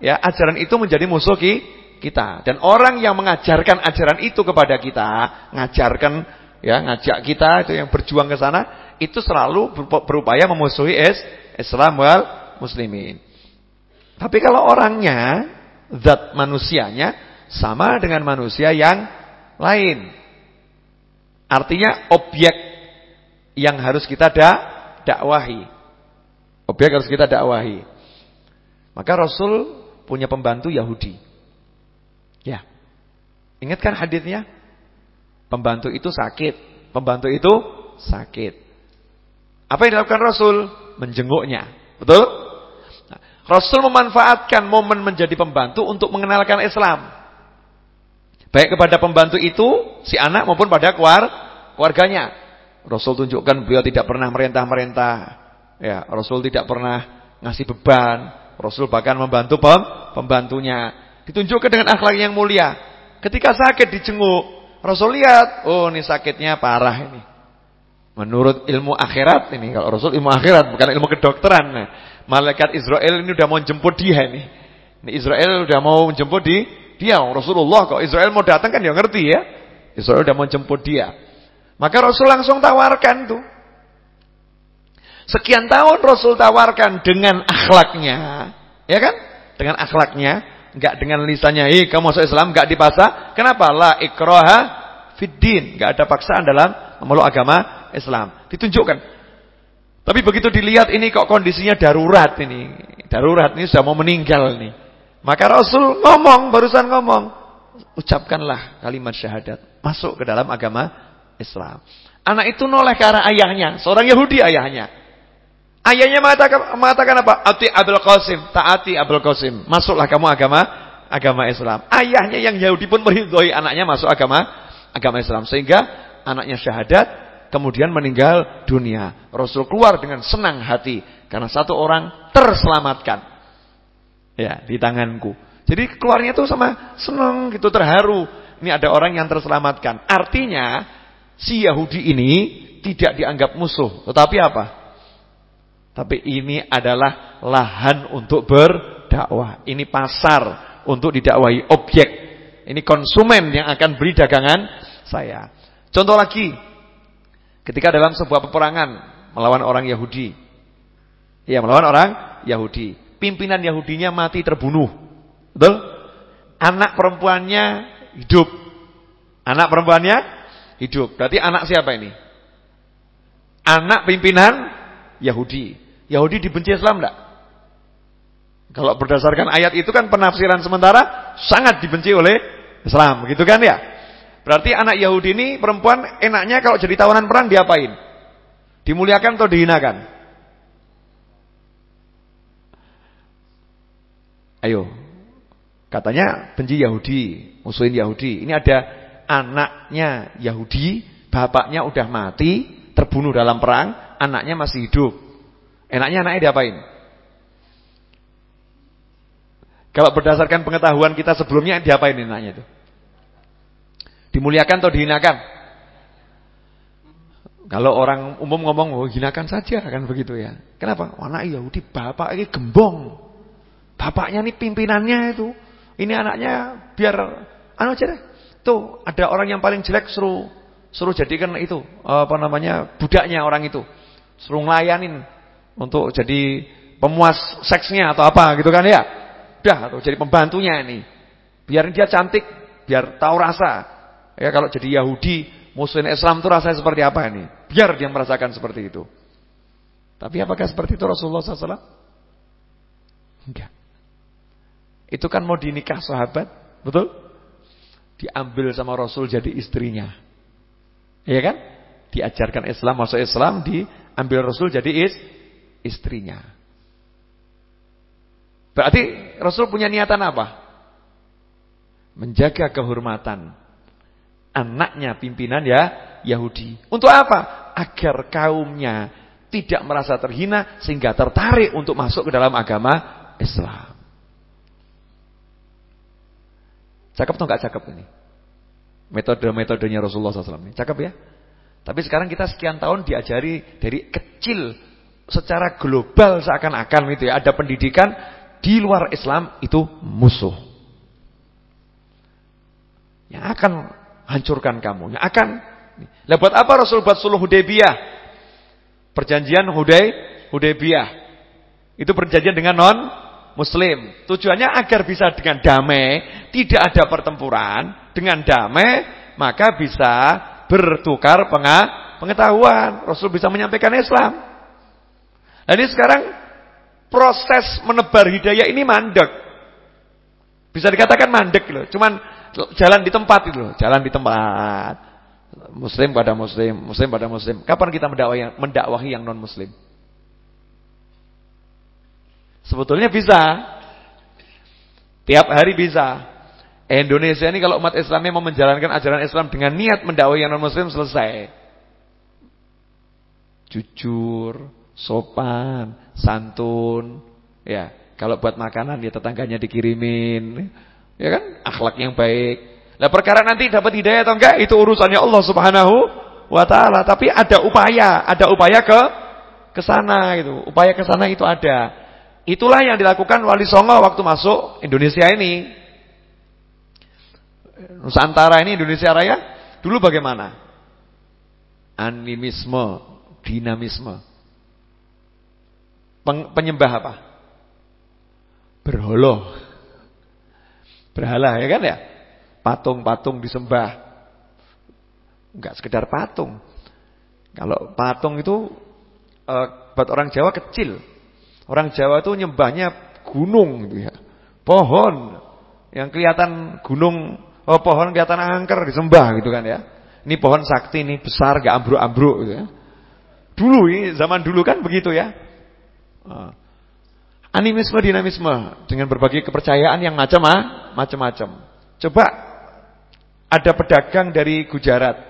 ya, ajaran itu menjadi musuh kita. Dan orang yang mengajarkan ajaran itu kepada kita, ngajarkan ya, ngajak kita itu yang berjuang ke sana, itu selalu berupaya memusuhi Islam wal muslimin. Tapi kalau orangnya, zat manusianya sama dengan manusia yang lain. Artinya objek yang harus kita da dakwahi. Objek harus kita dakwahi. Maka Rasul punya pembantu Yahudi. Ya. Ingatkan hadisnya? Pembantu itu sakit. Pembantu itu sakit. Apa yang dilakukan Rasul? Menjenguknya. Betul? Nah, Rasul memanfaatkan momen menjadi pembantu untuk mengenalkan Islam. Baik kepada pembantu itu, si anak maupun pada keluarganya. Rasul tunjukkan beliau tidak pernah merintah-merintah. Ya, Rasul tidak pernah ngasih beban. Rasul bahkan membantu pem pembantunya. Ditunjukkan dengan akhlak yang mulia. Ketika sakit dijenguk, Rasul lihat, oh ini sakitnya parah ini. Menurut ilmu akhirat ini, kalau Rasul ilmu akhirat bukan ilmu kedokteran. Nah, malaikat Israel ini udah mau jemput dia ini. Ini Israel udah mau jemput di dia. Rasulullah kok Israel mau datang kan dia ngerti ya. Israel udah mau jemput dia. Maka Rasul langsung tawarkan tuh. Sekian tahun Rasul tawarkan dengan akhlaknya, ya kan? Dengan akhlaknya, Enggak dengan lisannya, "Eh, kamu masuk Islam enggak dipaksa." Kenapa? La ikraha fiddin. Enggak ada paksaan dalam memeluk agama Islam. Ditunjukkan. Tapi begitu dilihat ini kok kondisinya darurat ini. Darurat ini sudah mau meninggal nih. Maka Rasul ngomong, barusan ngomong, ucapkanlah kalimat syahadat, masuk ke dalam agama Islam. Anak itu noleh ke arah ayahnya, seorang Yahudi ayahnya. Ayahnya mengatakan, mengatakan apa? Ati Abdul Qasim, taati Abdul Qasim. Masuklah kamu agama agama Islam. Ayahnya yang Yahudi pun meridhoi anaknya masuk agama agama Islam sehingga anaknya syahadat kemudian meninggal dunia. Rasul keluar dengan senang hati karena satu orang terselamatkan. Ya, di tanganku. Jadi keluarnya itu sama senang gitu terharu. Ini ada orang yang terselamatkan. Artinya si Yahudi ini tidak dianggap musuh, tetapi apa? Tapi ini adalah lahan untuk berdakwah. Ini pasar untuk didakwahi objek. Ini konsumen yang akan beli dagangan saya. Contoh lagi, ketika dalam sebuah peperangan melawan orang Yahudi. Ya, melawan orang Yahudi. Pimpinan Yahudinya mati terbunuh. Betul? Anak perempuannya hidup. Anak perempuannya hidup. Berarti anak siapa ini? Anak pimpinan Yahudi. Yahudi dibenci Islam enggak? Kalau berdasarkan ayat itu kan penafsiran sementara sangat dibenci oleh Islam, gitu kan ya? Berarti anak Yahudi ini perempuan enaknya kalau jadi tawanan perang diapain? Dimuliakan atau dihinakan? Ayo. Katanya benci Yahudi, musuhin Yahudi. Ini ada anaknya Yahudi, bapaknya udah mati, terbunuh dalam perang, anaknya masih hidup. Enaknya anaknya diapain? Kalau berdasarkan pengetahuan kita sebelumnya diapain enaknya itu? Dimuliakan atau dihinakan? Kalau orang umum ngomong, oh hinakan saja kan begitu ya. Kenapa? Oh, anak Yahudi bapak ini gembong. Bapaknya ini pimpinannya itu. Ini anaknya biar anu aja deh. Tuh ada orang yang paling jelek suruh suruh jadikan itu apa namanya budaknya orang itu. Suruh ngelayanin untuk jadi pemuas seksnya atau apa gitu kan ya. Udah atau jadi pembantunya ini. Biar dia cantik, biar tahu rasa. Ya kalau jadi Yahudi, muslim Islam itu rasanya seperti apa ini? Biar dia merasakan seperti itu. Tapi apakah seperti itu Rasulullah SAW? Enggak. Itu kan mau dinikah sahabat, betul? Diambil sama Rasul jadi istrinya. Iya kan? Diajarkan Islam, masuk Islam, diambil Rasul jadi is, istrinya. Berarti Rasul punya niatan apa? Menjaga kehormatan anaknya pimpinan ya Yahudi. Untuk apa? Agar kaumnya tidak merasa terhina sehingga tertarik untuk masuk ke dalam agama Islam. Cakep atau enggak cakep ini? Metode-metodenya Rasulullah SAW ini. Cakep ya? Tapi sekarang kita sekian tahun diajari dari kecil secara global seakan-akan gitu ya. Ada pendidikan di luar Islam itu musuh. Yang akan hancurkan kamu. Yang akan Lah buat apa Rasul buat suluh Hudaybiyah? Perjanjian Huday Hudaybiyah. Itu perjanjian dengan non muslim. Tujuannya agar bisa dengan damai, tidak ada pertempuran, dengan damai maka bisa bertukar pengetahuan. Rasul bisa menyampaikan Islam. Nah ini sekarang proses menebar hidayah ini mandek. Bisa dikatakan mandek loh. Cuman jalan di tempat itu jalan di tempat. Muslim pada muslim, muslim pada muslim. Kapan kita mendakwahi, mendakwahi yang non muslim? Sebetulnya bisa. Tiap hari bisa. Indonesia ini kalau umat Islamnya mau menjalankan ajaran Islam dengan niat mendakwahi yang non muslim selesai. Jujur, sopan, santun, ya. Kalau buat makanan ya tetangganya dikirimin. Ya kan? Akhlak yang baik. Lah perkara nanti dapat hidayah atau enggak itu urusannya Allah Subhanahu wa taala, tapi ada upaya, ada upaya ke ke sana gitu. Upaya ke sana itu ada. Itulah yang dilakukan Wali Songo waktu masuk Indonesia ini. Nusantara ini Indonesia Raya dulu bagaimana? Animisme, dinamisme penyembah apa? Berholo. Berhala ya kan ya? Patung-patung disembah. Enggak sekedar patung. Kalau patung itu uh, buat orang Jawa kecil. Orang Jawa itu nyembahnya gunung gitu ya. Pohon yang kelihatan gunung, oh pohon kelihatan angker disembah gitu kan ya. Ini pohon sakti nih besar gak ambruk-ambruk gitu ya. Dulu ini zaman dulu kan begitu ya. Animisme dinamisme dengan berbagai kepercayaan yang ah, macam-macam. Coba ada pedagang dari Gujarat.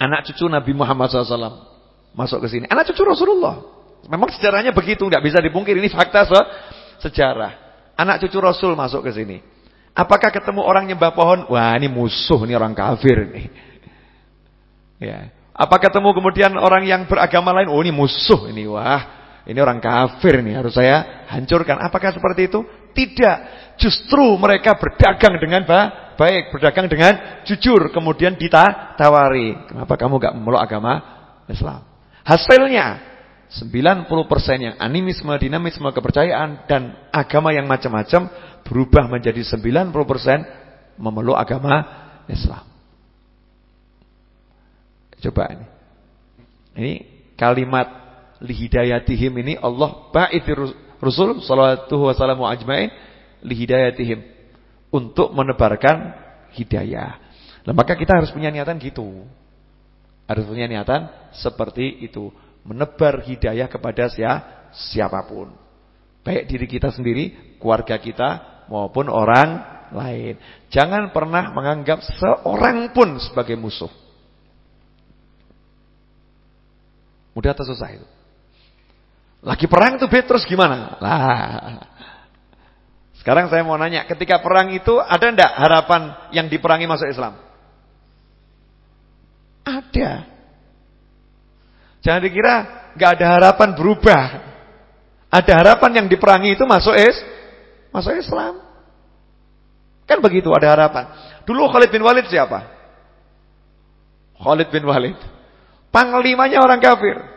Anak cucu Nabi Muhammad SAW masuk ke sini. Anak cucu Rasulullah. Memang sejarahnya begitu, nggak bisa dipungkiri. Ini fakta se sejarah. Anak cucu Rasul masuk ke sini. Apakah ketemu orang nyembah pohon? Wah, ini musuh, ini orang kafir nih. Ya. Apa ketemu kemudian orang yang beragama lain? Oh ini musuh ini. Wah ini orang kafir nih harus saya hancurkan. Apakah seperti itu? Tidak. Justru mereka berdagang dengan baik, berdagang dengan jujur, kemudian ditawari. Kenapa kamu gak memeluk agama Islam? Hasilnya 90% yang animisme, dinamisme, kepercayaan dan agama yang macam-macam berubah menjadi 90% memeluk agama Islam. Coba ini. Ini kalimat lihidayatihim ini Allah ba'ithir Rasul sallallahu wasallam ajmain lihidayatihim untuk menebarkan hidayah. Nah, maka kita harus punya niatan gitu. Harus punya niatan seperti itu, menebar hidayah kepada siapa pun. Baik diri kita sendiri, keluarga kita maupun orang lain. Jangan pernah menganggap seorang pun sebagai musuh. Mudah atau susah itu? Lagi perang itu terus gimana? Lah. Sekarang saya mau nanya, ketika perang itu ada ndak harapan yang diperangi masuk Islam? Ada. Jangan dikira nggak ada harapan berubah. Ada harapan yang diperangi itu masuk is, masuk Islam. Kan begitu ada harapan. Dulu Khalid bin Walid siapa? Khalid bin Walid. Panglimanya orang kafir.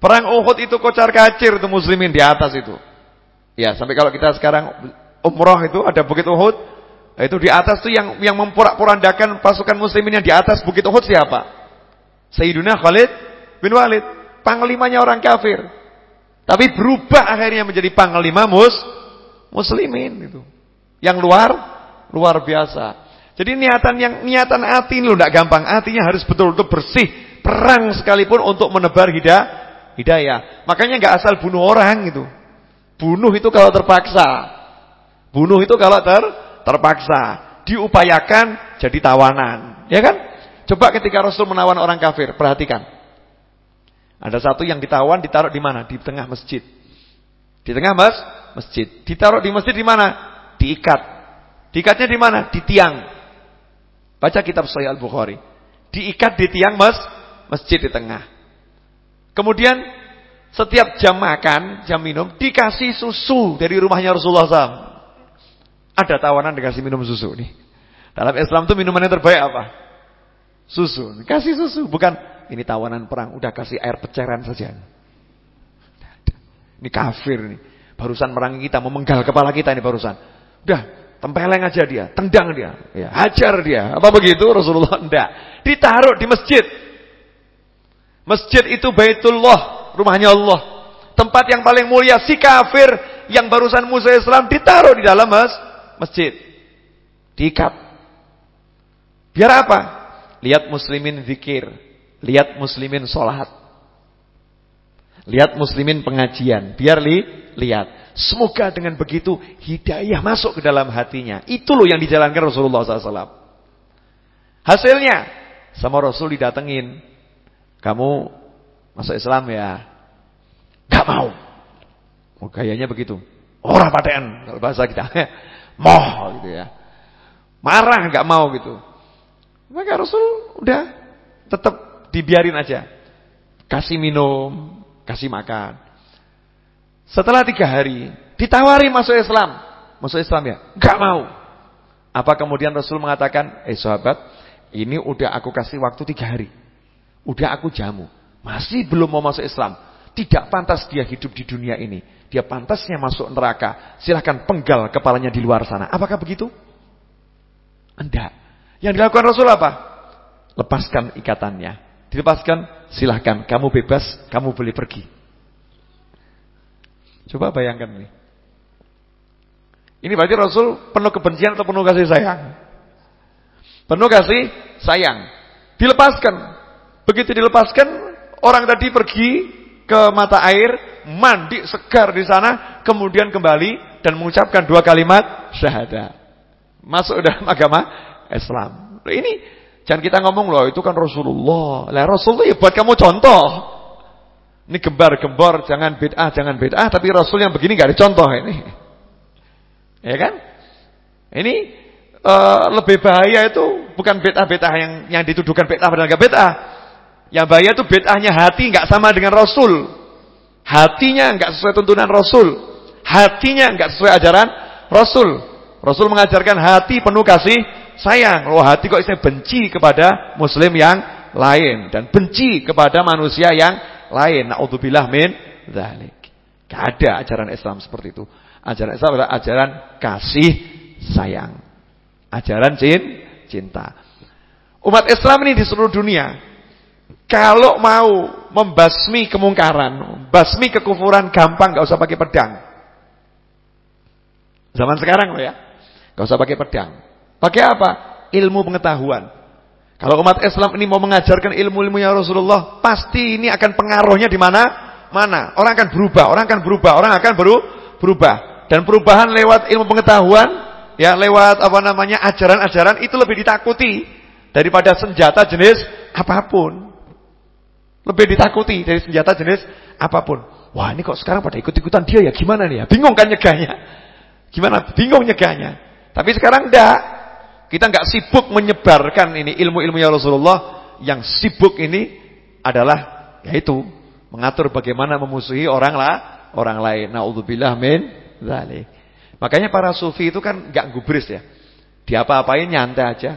Perang Uhud itu kocar kacir itu muslimin di atas itu. Ya, sampai kalau kita sekarang umroh itu ada Bukit Uhud, itu di atas tuh yang yang memporak-porandakan pasukan muslimin yang di atas Bukit Uhud siapa? Sayyiduna Khalid bin Walid, panglimanya orang kafir. Tapi berubah akhirnya menjadi panglima mus muslimin itu. Yang luar luar biasa. Jadi niatan yang niatan hati ini loh gampang. Hatinya harus betul-betul bersih perang sekalipun untuk menebar hidayah. Hidayah. Makanya nggak asal bunuh orang itu. Bunuh itu kalau terpaksa. Bunuh itu kalau ter terpaksa. Diupayakan jadi tawanan. Ya kan? Coba ketika Rasul menawan orang kafir, perhatikan. Ada satu yang ditawan ditaruh di mana? Di tengah masjid. Di tengah mas masjid. Ditaruh di masjid di mana? Diikat. Diikatnya di mana? Di tiang. Baca kitab Sahih Al-Bukhari. Diikat di tiang mas masjid di tengah. Kemudian setiap jam makan, jam minum dikasih susu dari rumahnya Rasulullah SAW. Ada tawanan dikasih minum susu nih. Dalam Islam tuh minuman yang terbaik apa? Susu. Kasih susu, bukan ini tawanan perang, udah kasih air peceran saja. Ini kafir nih. Barusan merangi kita, memenggal kepala kita ini barusan. Udah, tempeleng aja dia, tendang dia, ya, hajar dia. Apa begitu Rasulullah? Enggak. Ditaruh di masjid. Masjid itu Baitullah, rumahnya Allah. Tempat yang paling mulia si kafir yang barusan Musa Islam ditaruh di dalam mas, masjid. Diikat. Biar apa? Lihat muslimin zikir, lihat muslimin sholat. Lihat muslimin pengajian, biar li, lihat. Semoga dengan begitu hidayah masuk ke dalam hatinya. Itu loh yang dijalankan Rasulullah SAW. Hasilnya, sama Rasul didatengin. Kamu masuk Islam ya? Gak mau. Oh, kayaknya begitu. Orang paten kalau bahasa kita. Moh gitu ya. Marah gak mau gitu. Maka Rasul udah tetap dibiarin aja. Kasih minum, kasih makan. Setelah tiga hari, ditawari masuk Islam. Masuk Islam ya? Gak mau. Apa kemudian Rasul mengatakan, eh sahabat, ini udah aku kasih waktu tiga hari. Udah aku jamu. Masih belum mau masuk Islam. Tidak pantas dia hidup di dunia ini. Dia pantasnya masuk neraka. Silahkan penggal kepalanya di luar sana. Apakah begitu? Enggak. Yang dilakukan Rasul apa? Lepaskan ikatannya. Dilepaskan, silahkan. Kamu bebas, kamu boleh pergi. Coba bayangkan ini. Ini berarti Rasul penuh kebencian atau penuh kasih sayang? Penuh kasih sayang. Dilepaskan. Begitu dilepaskan, orang tadi pergi ke mata air, mandi segar di sana, kemudian kembali dan mengucapkan dua kalimat syahadat. Masuk dalam agama Islam. Ini jangan kita ngomong loh, itu kan Rasulullah. Lah Rasul ya buat kamu contoh. Ini gembar-gembor, jangan bid'ah, jangan bid'ah, tapi Rasul yang begini gak ada contoh ini. Ya kan? Ini uh, lebih bahaya itu bukan bid'ah-bid'ah yang yang dituduhkan bid'ah padahal enggak bid'ah. Yang bahaya itu bid'ahnya hati nggak sama dengan Rasul. Hatinya enggak sesuai tuntunan Rasul. Hatinya enggak sesuai ajaran Rasul. Rasul mengajarkan hati penuh kasih sayang. Loh hati kok saya benci kepada muslim yang lain dan benci kepada manusia yang lain. Nauzubillah min dzalik. Enggak ada ajaran Islam seperti itu. Ajaran Islam adalah ajaran kasih sayang. Ajaran cinta. Umat Islam ini di seluruh dunia kalau mau membasmi kemungkaran, basmi kekufuran gampang, gak usah pakai pedang. Zaman sekarang loh ya, gak usah pakai pedang. Pakai apa? Ilmu pengetahuan. Kalau umat Islam ini mau mengajarkan ilmu-ilmunya Rasulullah, pasti ini akan pengaruhnya di mana? Mana? Orang akan berubah, orang akan berubah, orang akan beru berubah. Dan perubahan lewat ilmu pengetahuan, ya lewat apa namanya ajaran-ajaran itu lebih ditakuti daripada senjata jenis apa pun. Lebih ditakuti dari senjata jenis apa pun. Wah ini kok sekarang pada ikut-ikutan dia ya gimana nih ya? Bingung kan nyegahnya? Gimana? Bingung nyegahnya. Tapi sekarang enggak. Kita enggak sibuk menyebarkan ini ilmu-ilmunya Rasulullah. Yang sibuk ini adalah yaitu mengatur bagaimana memusuhi orang lah, orang lain. Nauzubillah min dzalik. Makanya para sufi itu kan enggak gubris ya. Diapa-apain nyantai aja.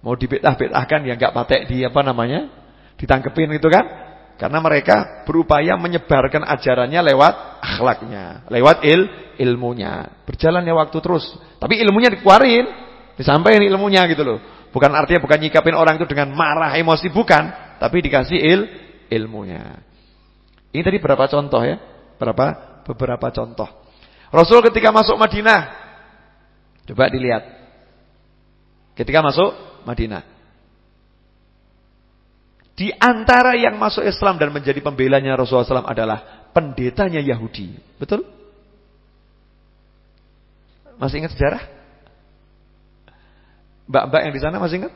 Mau dibetah-betahkan ya enggak patek di apa namanya? Ditangkepin itu kan? Karena mereka berupaya menyebarkan ajarannya lewat akhlaknya, lewat il ilmunya. Berjalannya waktu terus, tapi ilmunya dikeluarin, disampaikan ilmunya gitu loh. Bukan artinya bukan nyikapin orang itu dengan marah, emosi bukan, tapi dikasih il ilmunya. Ini tadi berapa contoh ya? Berapa beberapa contoh. Rasul ketika masuk Madinah coba dilihat. Ketika masuk Madinah di antara yang masuk Islam dan menjadi pembelanya Rasulullah SAW adalah pendetanya Yahudi. Betul? Masih ingat sejarah? Mbak-mbak yang di sana masih ingat?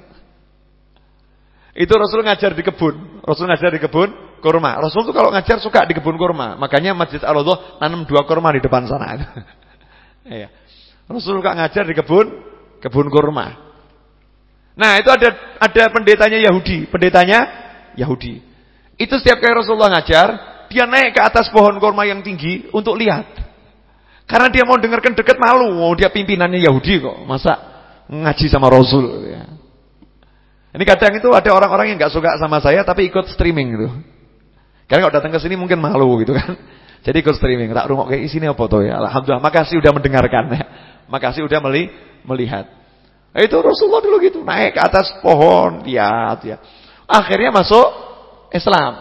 Itu Rasul ngajar di kebun. Rasul ngajar di kebun kurma. Rasul tuh kalau ngajar suka di kebun kurma. Makanya Masjid Al-Adha tanam dua kurma di depan sana. Iya. Rasul suka ngajar di kebun kebun kurma. Nah, itu ada ada pendetanya Yahudi. Pendetanya Yahudi. Itu setiap kali Rasulullah ngajar, dia naik ke atas pohon korma yang tinggi untuk lihat. Karena dia mau dengarkan dekat malu, mau dia pimpinannya Yahudi kok. Masa ngaji sama Rasul ya. Ini kadang itu ada orang-orang yang nggak suka sama saya tapi ikut streaming gitu. Karena kalau datang ke sini mungkin malu gitu kan. Jadi ikut streaming. Tak rumah kayak sini apa tuh ya. Alhamdulillah. Makasih udah mendengarkan ya. Makasih udah meli melihat. Nah, itu Rasulullah dulu gitu. Naik ke atas pohon. Lihat ya. Akhirnya masuk Islam.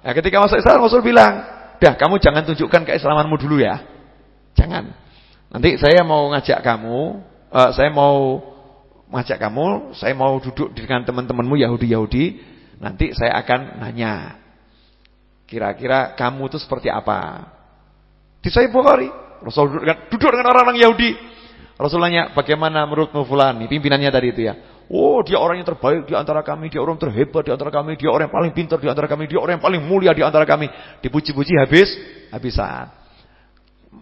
Nah, ketika masuk Islam Rasul bilang, "Dah, kamu jangan tunjukkan keislamanmu dulu ya. Jangan. Nanti saya mau ngajak kamu, uh, saya mau ngajak kamu, saya mau duduk dengan teman-temanmu Yahudi-Yahudi, nanti saya akan nanya. Kira-kira kamu itu seperti apa?" Di Sahih Bukhari, Rasul duduk dengan, orang-orang Yahudi. Rasul nanya, "Bagaimana menurutmu fulan?" Pimpinannya tadi itu ya. Oh dia orang yang terbaik di antara kami, dia orang terhebat di antara kami, dia orang yang paling pintar di antara kami, dia orang yang paling mulia di antara kami. Dipuji-puji habis, habisan.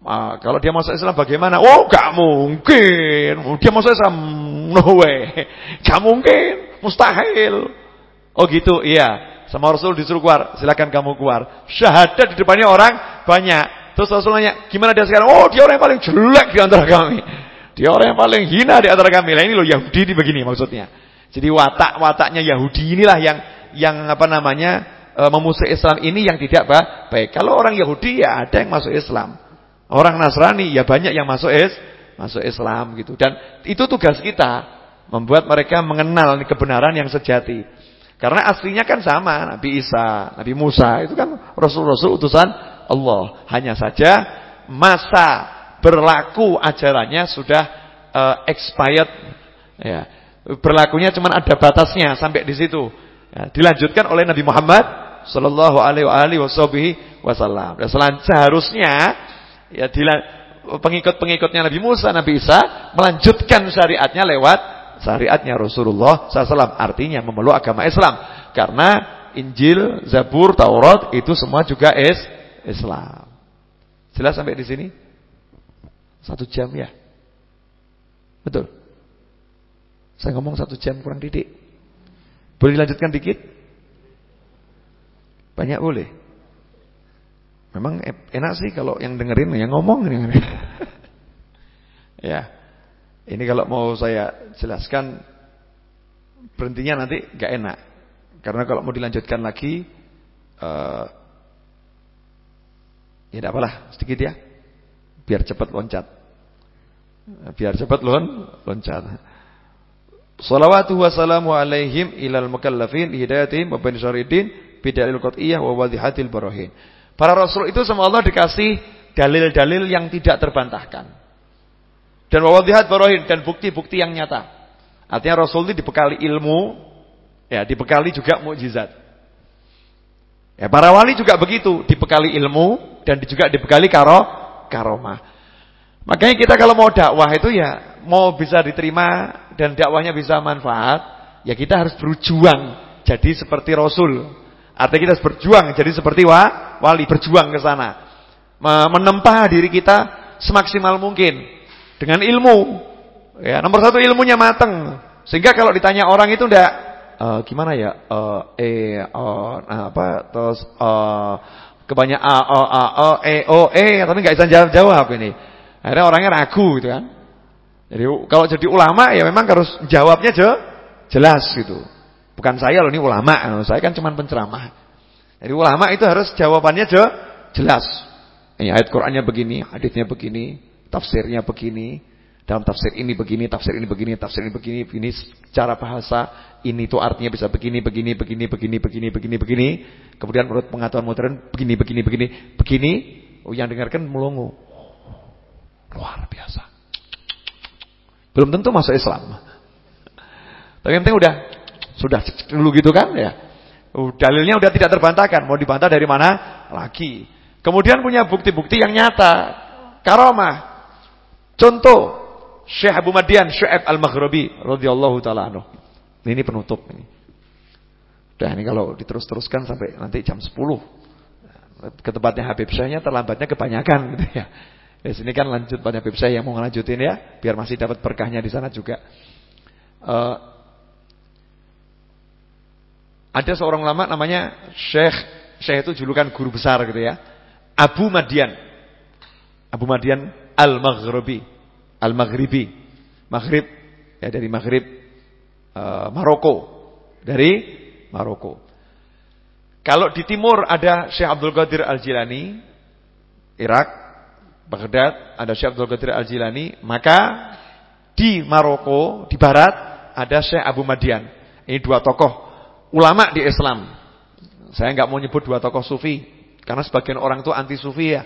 Uh, kalau dia masuk Islam bagaimana? Oh gak mungkin. Dia masuk Islam, no way. Gak mungkin, mustahil. Oh gitu, iya. Sama Rasul disuruh keluar, silakan kamu keluar. Syahadat di depannya orang banyak. Terus Rasul nanya, gimana dia sekarang? Oh dia orang yang paling jelek di antara kami. Dia orang yang paling hina di antara kami. Lah ini loh Yahudi ini begini maksudnya. Jadi watak-wataknya Yahudi inilah yang yang apa namanya e, memusuhi Islam ini yang tidak baik. Kalau orang Yahudi ya ada yang masuk Islam. Orang Nasrani ya banyak yang masuk is masuk Islam gitu. Dan itu tugas kita membuat mereka mengenal kebenaran yang sejati. Karena aslinya kan sama Nabi Isa, Nabi Musa itu kan rasul-rasul utusan Allah. Hanya saja masa berlaku ajarannya sudah uh, expired ya. Berlakunya cuma ada batasnya sampai di situ. Ya, dilanjutkan oleh Nabi Muhammad sallallahu alaihi wasallam. Dan seharusnya ya pengikut-pengikutnya Nabi Musa, Nabi Isa melanjutkan syariatnya lewat syariatnya Rasulullah SAW. Artinya memeluk agama Islam. Karena Injil, Zabur, Taurat itu semua juga is Islam. Jelas sampai di sini? Satu jam ya. Betul. Saya ngomong satu jam kurang didik. Boleh dilanjutkan dikit? Banyak boleh. Memang enak sih kalau yang dengerin yang ngomong ya. Ini kalau mau saya jelaskan berhentinya nanti gak enak. Karena kalau mau dilanjutkan lagi uh, ya tidak apalah sedikit ya. Biar cepat loncat. Biar cepat lon loncat. Salawatu wa salamu alaihim ilal mukallafin hidayatihim wa banisaridin bidalil qat'iyah wa wadhihatil barahin. Para rasul itu sama Allah dikasih dalil-dalil yang tidak terbantahkan. Dan wawadihat barohin dan bukti-bukti yang nyata. Artinya rasul itu dibekali ilmu, ya dibekali juga mukjizat. Ya, para wali juga begitu, dibekali ilmu dan juga dibekali karo karomah. Makanya kita kalau mau dakwah itu ya mau bisa diterima dan dakwahnya bisa manfaat, ya kita harus berjuang jadi seperti rasul. Artinya kita harus berjuang jadi seperti wa, wali, berjuang ke sana. Menempa diri kita semaksimal mungkin dengan ilmu. Ya, nomor satu ilmunya mateng. Sehingga kalau ditanya orang itu ndak uh, gimana ya? Uh, eh uh, apa terus uh, kebanyakan a o a o e o e tapi nggak bisa jawab jawab ini. Akhirnya orangnya ragu gitu kan. Jadi kalau jadi ulama ya memang harus jawabnya je, jelas gitu. Bukan saya loh ini ulama, saya kan cuma penceramah. Jadi ulama itu harus jawabannya je, jelas. Ini ayat Qur'annya begini, hadisnya begini, tafsirnya begini, dalam tafsir ini begini, tafsir ini begini, tafsir ini begini, ini cara bahasa, ini itu artinya bisa begini, begini, begini, begini, begini, begini, begini. Kemudian menurut pengetahuan modern begini, begini, begini, begini. Oh, yang dengarkan melongo. Luar biasa. Belum tentu masuk Islam. Tapi yang penting udah sudah dulu gitu kan ya. Uh, dalilnya udah tidak terbantahkan. Mau dibantah dari mana lagi. Kemudian punya bukti-bukti yang nyata. Karomah. Contoh. Syekh Abu Madian Syu'ab Al-Maghribi radhiyallahu taala anhu. Ini penutup ini. Udah ini kalau diterus-teruskan sampai nanti jam 10. Ke tempatnya Habib Syekhnya terlambatnya kebanyakan gitu ya. Di sini kan lanjut pada Habib Syekh yang mau lanjutin ya, biar masih dapat berkahnya di sana juga. Uh, ada seorang lama namanya Syekh, Syekh itu julukan guru besar gitu ya. Abu Madian. Abu Madian Al-Maghribi. Al-Maghribi. Maghrib ya dari Maghrib uh, Maroko. Dari Maroko. Kalau di timur ada Syekh Abdul Qadir Al-Jilani, Irak, Baghdad, ada Syekh Abdul Qadir Al-Jilani, maka di Maroko, di barat ada Syekh Abu Madian. Ini dua tokoh ulama di Islam. Saya nggak mau nyebut dua tokoh sufi karena sebagian orang itu anti sufi ya.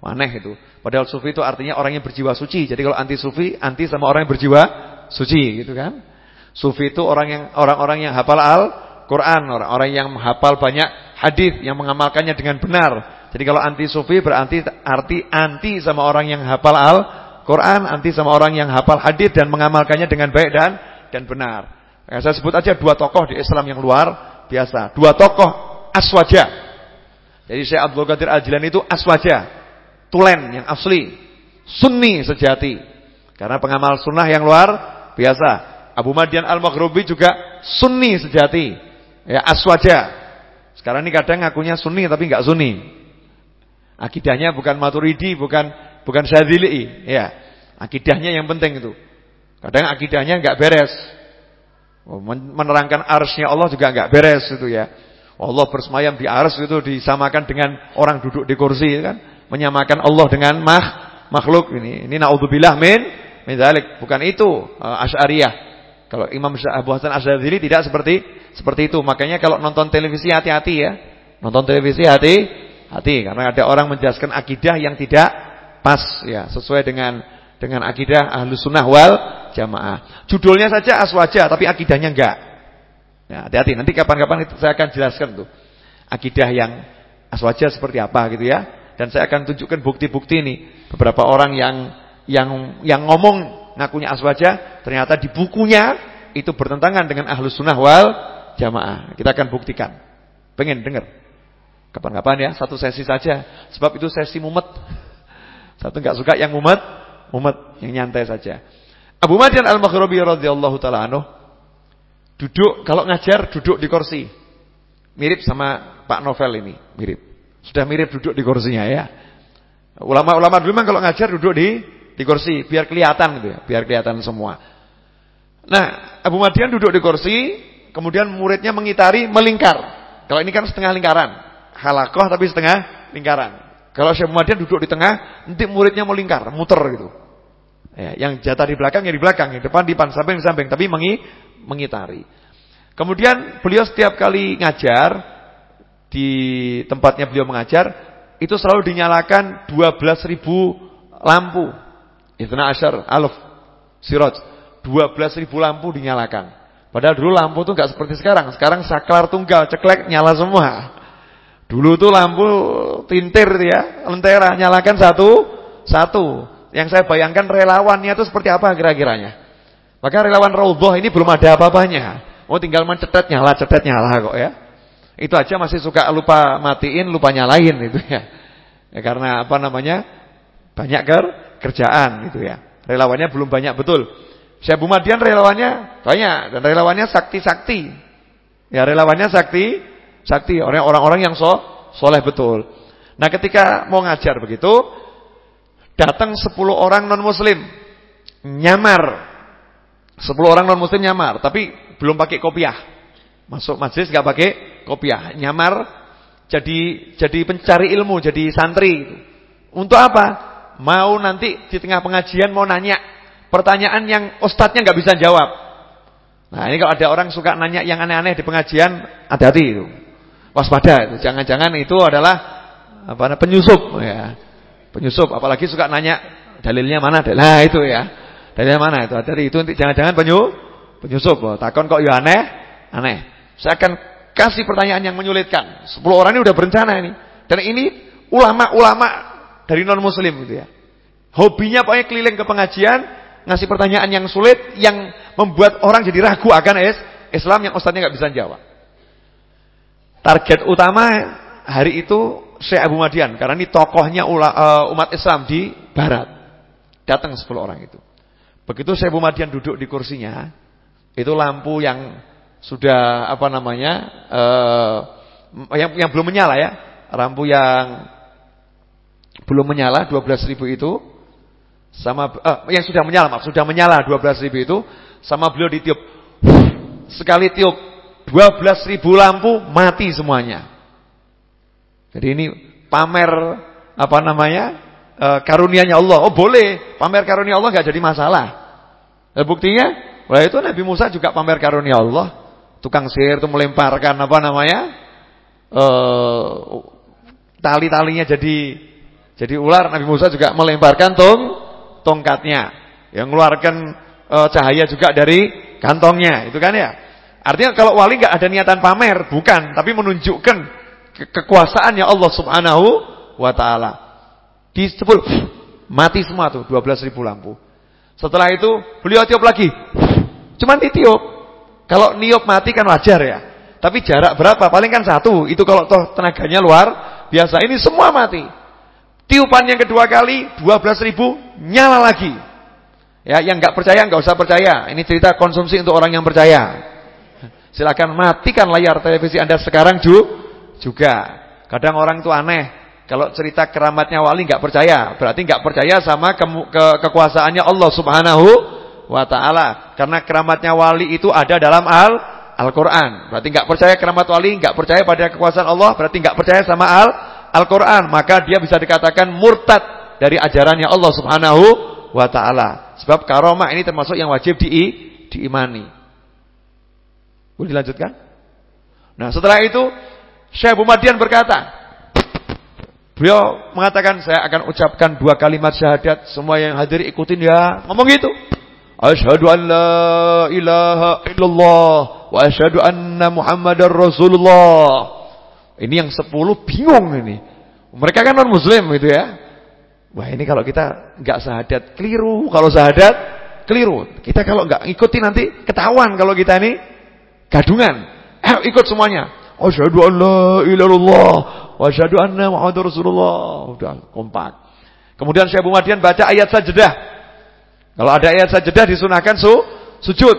Aneh itu. Padahal sufi itu artinya orang yang berjiwa suci. Jadi kalau anti sufi, anti sama orang yang berjiwa suci gitu kan. Sufi itu orang yang orang-orang yang hafal Al-Qur'an, orang-orang yang menghafal banyak hadis yang mengamalkannya dengan benar. Jadi kalau anti sufi berarti arti anti sama orang yang hafal Al-Qur'an, anti sama orang yang hafal hadis dan mengamalkannya dengan baik dan dan benar. Ya, saya sebut aja dua tokoh di Islam yang luar biasa. Dua tokoh aswaja. Jadi Syekh Abdul Qadir Al-Jilani itu aswaja. Tulen yang asli. Sunni sejati. Karena pengamal sunnah yang luar biasa. Abu Madian Al-Maghribi juga sunni sejati. Ya, aswaja. Sekarang ini kadang ngakunya sunni tapi enggak sunni. Akidahnya bukan maturidi, bukan bukan syadzili. Ya. Akidahnya yang penting itu. Kadang akidahnya enggak beres. Oh, menerangkan arsnya Allah juga enggak beres itu ya. Allah bersemayam di ars itu disamakan dengan orang duduk di kursi kan. Menyamakan Allah dengan mah, makhluk ini. Ini naudzubillah min min. Bukan itu uh, Asy'ariyah. Kalau Imam Abu Hasan Asy'ari tidak seperti seperti itu. Makanya kalau nonton televisi hati-hati ya. Nonton televisi hati hati karena ada orang menjelaskan akidah yang tidak pas ya, sesuai dengan dengan akidah Ahlus Sunnah wal Jamaah. Judulnya saja aswaja tapi akidahnya enggak. Ya, hati-hati nanti kapan-kapan saya akan jelaskan tuh. Akidah yang aswaja seperti apa gitu ya. Dan saya akan tunjukkan bukti-bukti ini. Beberapa orang yang yang yang ngomong ngakunya aswaja ternyata di bukunya itu bertentangan dengan Ahlus Sunnah wal Jamaah. Kita akan buktikan. Pengen dengar? Kapan-kapan ya, satu sesi saja. Sebab itu sesi mumet. Satu enggak suka yang mumet, mumet, yang nyantai saja. Abu Madian Al-Maghribi radhiyallahu taala anhu duduk kalau ngajar duduk di kursi. Mirip sama Pak Novel ini, mirip. Sudah mirip duduk di kursinya ya. Ulama-ulama dulu memang kalau ngajar duduk di di kursi biar kelihatan gitu ya, biar kelihatan semua. Nah, Abu Madian duduk di kursi, kemudian muridnya mengitari melingkar. Kalau ini kan setengah lingkaran, halakoh tapi setengah lingkaran. Kalau Syekh Madian duduk di tengah, nanti muridnya melingkar, muter gitu. Ya, yang jatah di belakang ya di belakang, yang depan di depan, samping di samping, tapi mengi, mengitari. Kemudian beliau setiap kali ngajar di tempatnya beliau mengajar itu selalu dinyalakan 12.000 lampu. Itna asyar aluf siraj. 12.000 lampu dinyalakan. Padahal dulu lampu tuh nggak seperti sekarang. Sekarang saklar tunggal, ceklek nyala semua. Dulu tuh lampu tintir ya, lentera nyalakan satu satu. Yang saya bayangkan relawannya itu seperti apa kira-kiranya. Maka relawan Raudhah ini belum ada apa-apanya. Oh tinggal mencetet nyala, cetet nyala kok ya. Itu aja masih suka lupa matiin, lupa nyalain itu ya. ya karena apa namanya? Banyak ker kerjaan gitu ya. Relawannya belum banyak betul. Syekh Madian relawannya banyak dan relawannya sakti-sakti. Ya relawannya sakti, sakti orang-orang yang so, soleh betul. Nah ketika mau ngajar begitu, datang 10 orang non muslim nyamar. 10 orang non muslim nyamar, tapi belum pakai kopiah. Masuk majelis nggak pakai kopiah, nyamar jadi jadi pencari ilmu, jadi santri. Untuk apa? Mau nanti di tengah pengajian mau nanya Pertanyaan yang ustadznya nggak bisa jawab. Nah ini kalau ada orang suka nanya yang aneh-aneh di pengajian, hati-hati itu. Waspada. Jangan-jangan itu adalah apa penyusup ya. Penyusup apalagi suka nanya dalilnya mana? Nah itu ya. Dalilnya mana itu? Hati-hati itu jangan-jangan penyu penyusup. Oh, takon kok ya aneh? Aneh. Saya akan kasih pertanyaan yang menyulitkan. Sepuluh orang ini udah berencana ini. Dan ini ulama-ulama dari non muslim gitu ya. Hobinya pokoknya keliling ke pengajian ngasih pertanyaan yang sulit yang membuat orang jadi ragu akan es Islam yang ustaznya nggak bisa jawab. Target utama hari itu Syekh Abu Madian karena ini tokohnya eh, umat Islam di barat. Datang 10 orang itu. Begitu Syekh Abu Madian duduk di kursinya, itu lampu yang sudah apa namanya uh, yang yang belum menyala ya, lampu yang belum menyala 12.000 itu sama eh, yang sudah menyala, maaf, sudah menyala 12 ribu itu sama beliau ditiup. Sekali tiup 12 ribu lampu mati semuanya. Jadi ini pamer apa namanya? E, karunianya Allah. Oh, boleh. Pamer karunia Allah nggak jadi masalah. Eh, buktinya, wah itu Nabi Musa juga pamer karunia Allah. Tukang sihir itu melemparkan apa namanya? Eh, tali-talinya jadi jadi ular. Nabi Musa juga melemparkan tong tongkatnya, yang mengeluarkan e, cahaya juga dari kantongnya, itu kan ya. Artinya kalau wali nggak ada niatan pamer, bukan, tapi menunjukkan ke kekuasaannya Allah Subhanahu wa taala. Disebut mati semua tuh 12 ribu lampu. Setelah itu beliau tiup lagi. Cuman ditiup. Kalau niup mati kan wajar ya. Tapi jarak berapa? Paling kan satu. Itu kalau toh tenaganya luar biasa. Ini semua mati. Tiupan yang kedua kali 12 ribu nyala lagi. Ya, yang nggak percaya nggak usah percaya. Ini cerita konsumsi untuk orang yang percaya. Silakan matikan layar televisi Anda sekarang ju juga. Kadang orang itu aneh. Kalau cerita keramatnya wali nggak percaya, berarti nggak percaya sama ke, ke kekuasaannya Allah Subhanahu wa taala. Karena keramatnya wali itu ada dalam Al Al-Qur'an. Berarti nggak percaya keramat wali, nggak percaya pada kekuasaan Allah, berarti nggak percaya sama Al Al-Quran Maka dia bisa dikatakan murtad Dari ajarannya Allah subhanahu wa ta'ala Sebab karomah ini termasuk yang wajib di, diimani Boleh dilanjutkan? Nah setelah itu Syekh Madian berkata Beliau mengatakan Saya akan ucapkan dua kalimat syahadat Semua yang hadir ikutin ya Ngomong gitu Asyhadu an la ilaha illallah Wa asyhadu anna muhammadar rasulullah ini yang sepuluh bingung ini. Mereka kan non muslim gitu ya. Wah ini kalau kita nggak sahadat keliru, kalau sahadat keliru. Kita kalau nggak ikuti nanti ketahuan kalau kita ini gadungan. Eh ikut semuanya. Asyhadu an la ilallah wa asyhadu anna Muhammadar Rasulullah. Udah kompak. Kemudian Syekh Abu Madian baca ayat sajadah. Kalau ada ayat sajadah disunahkan su sujud.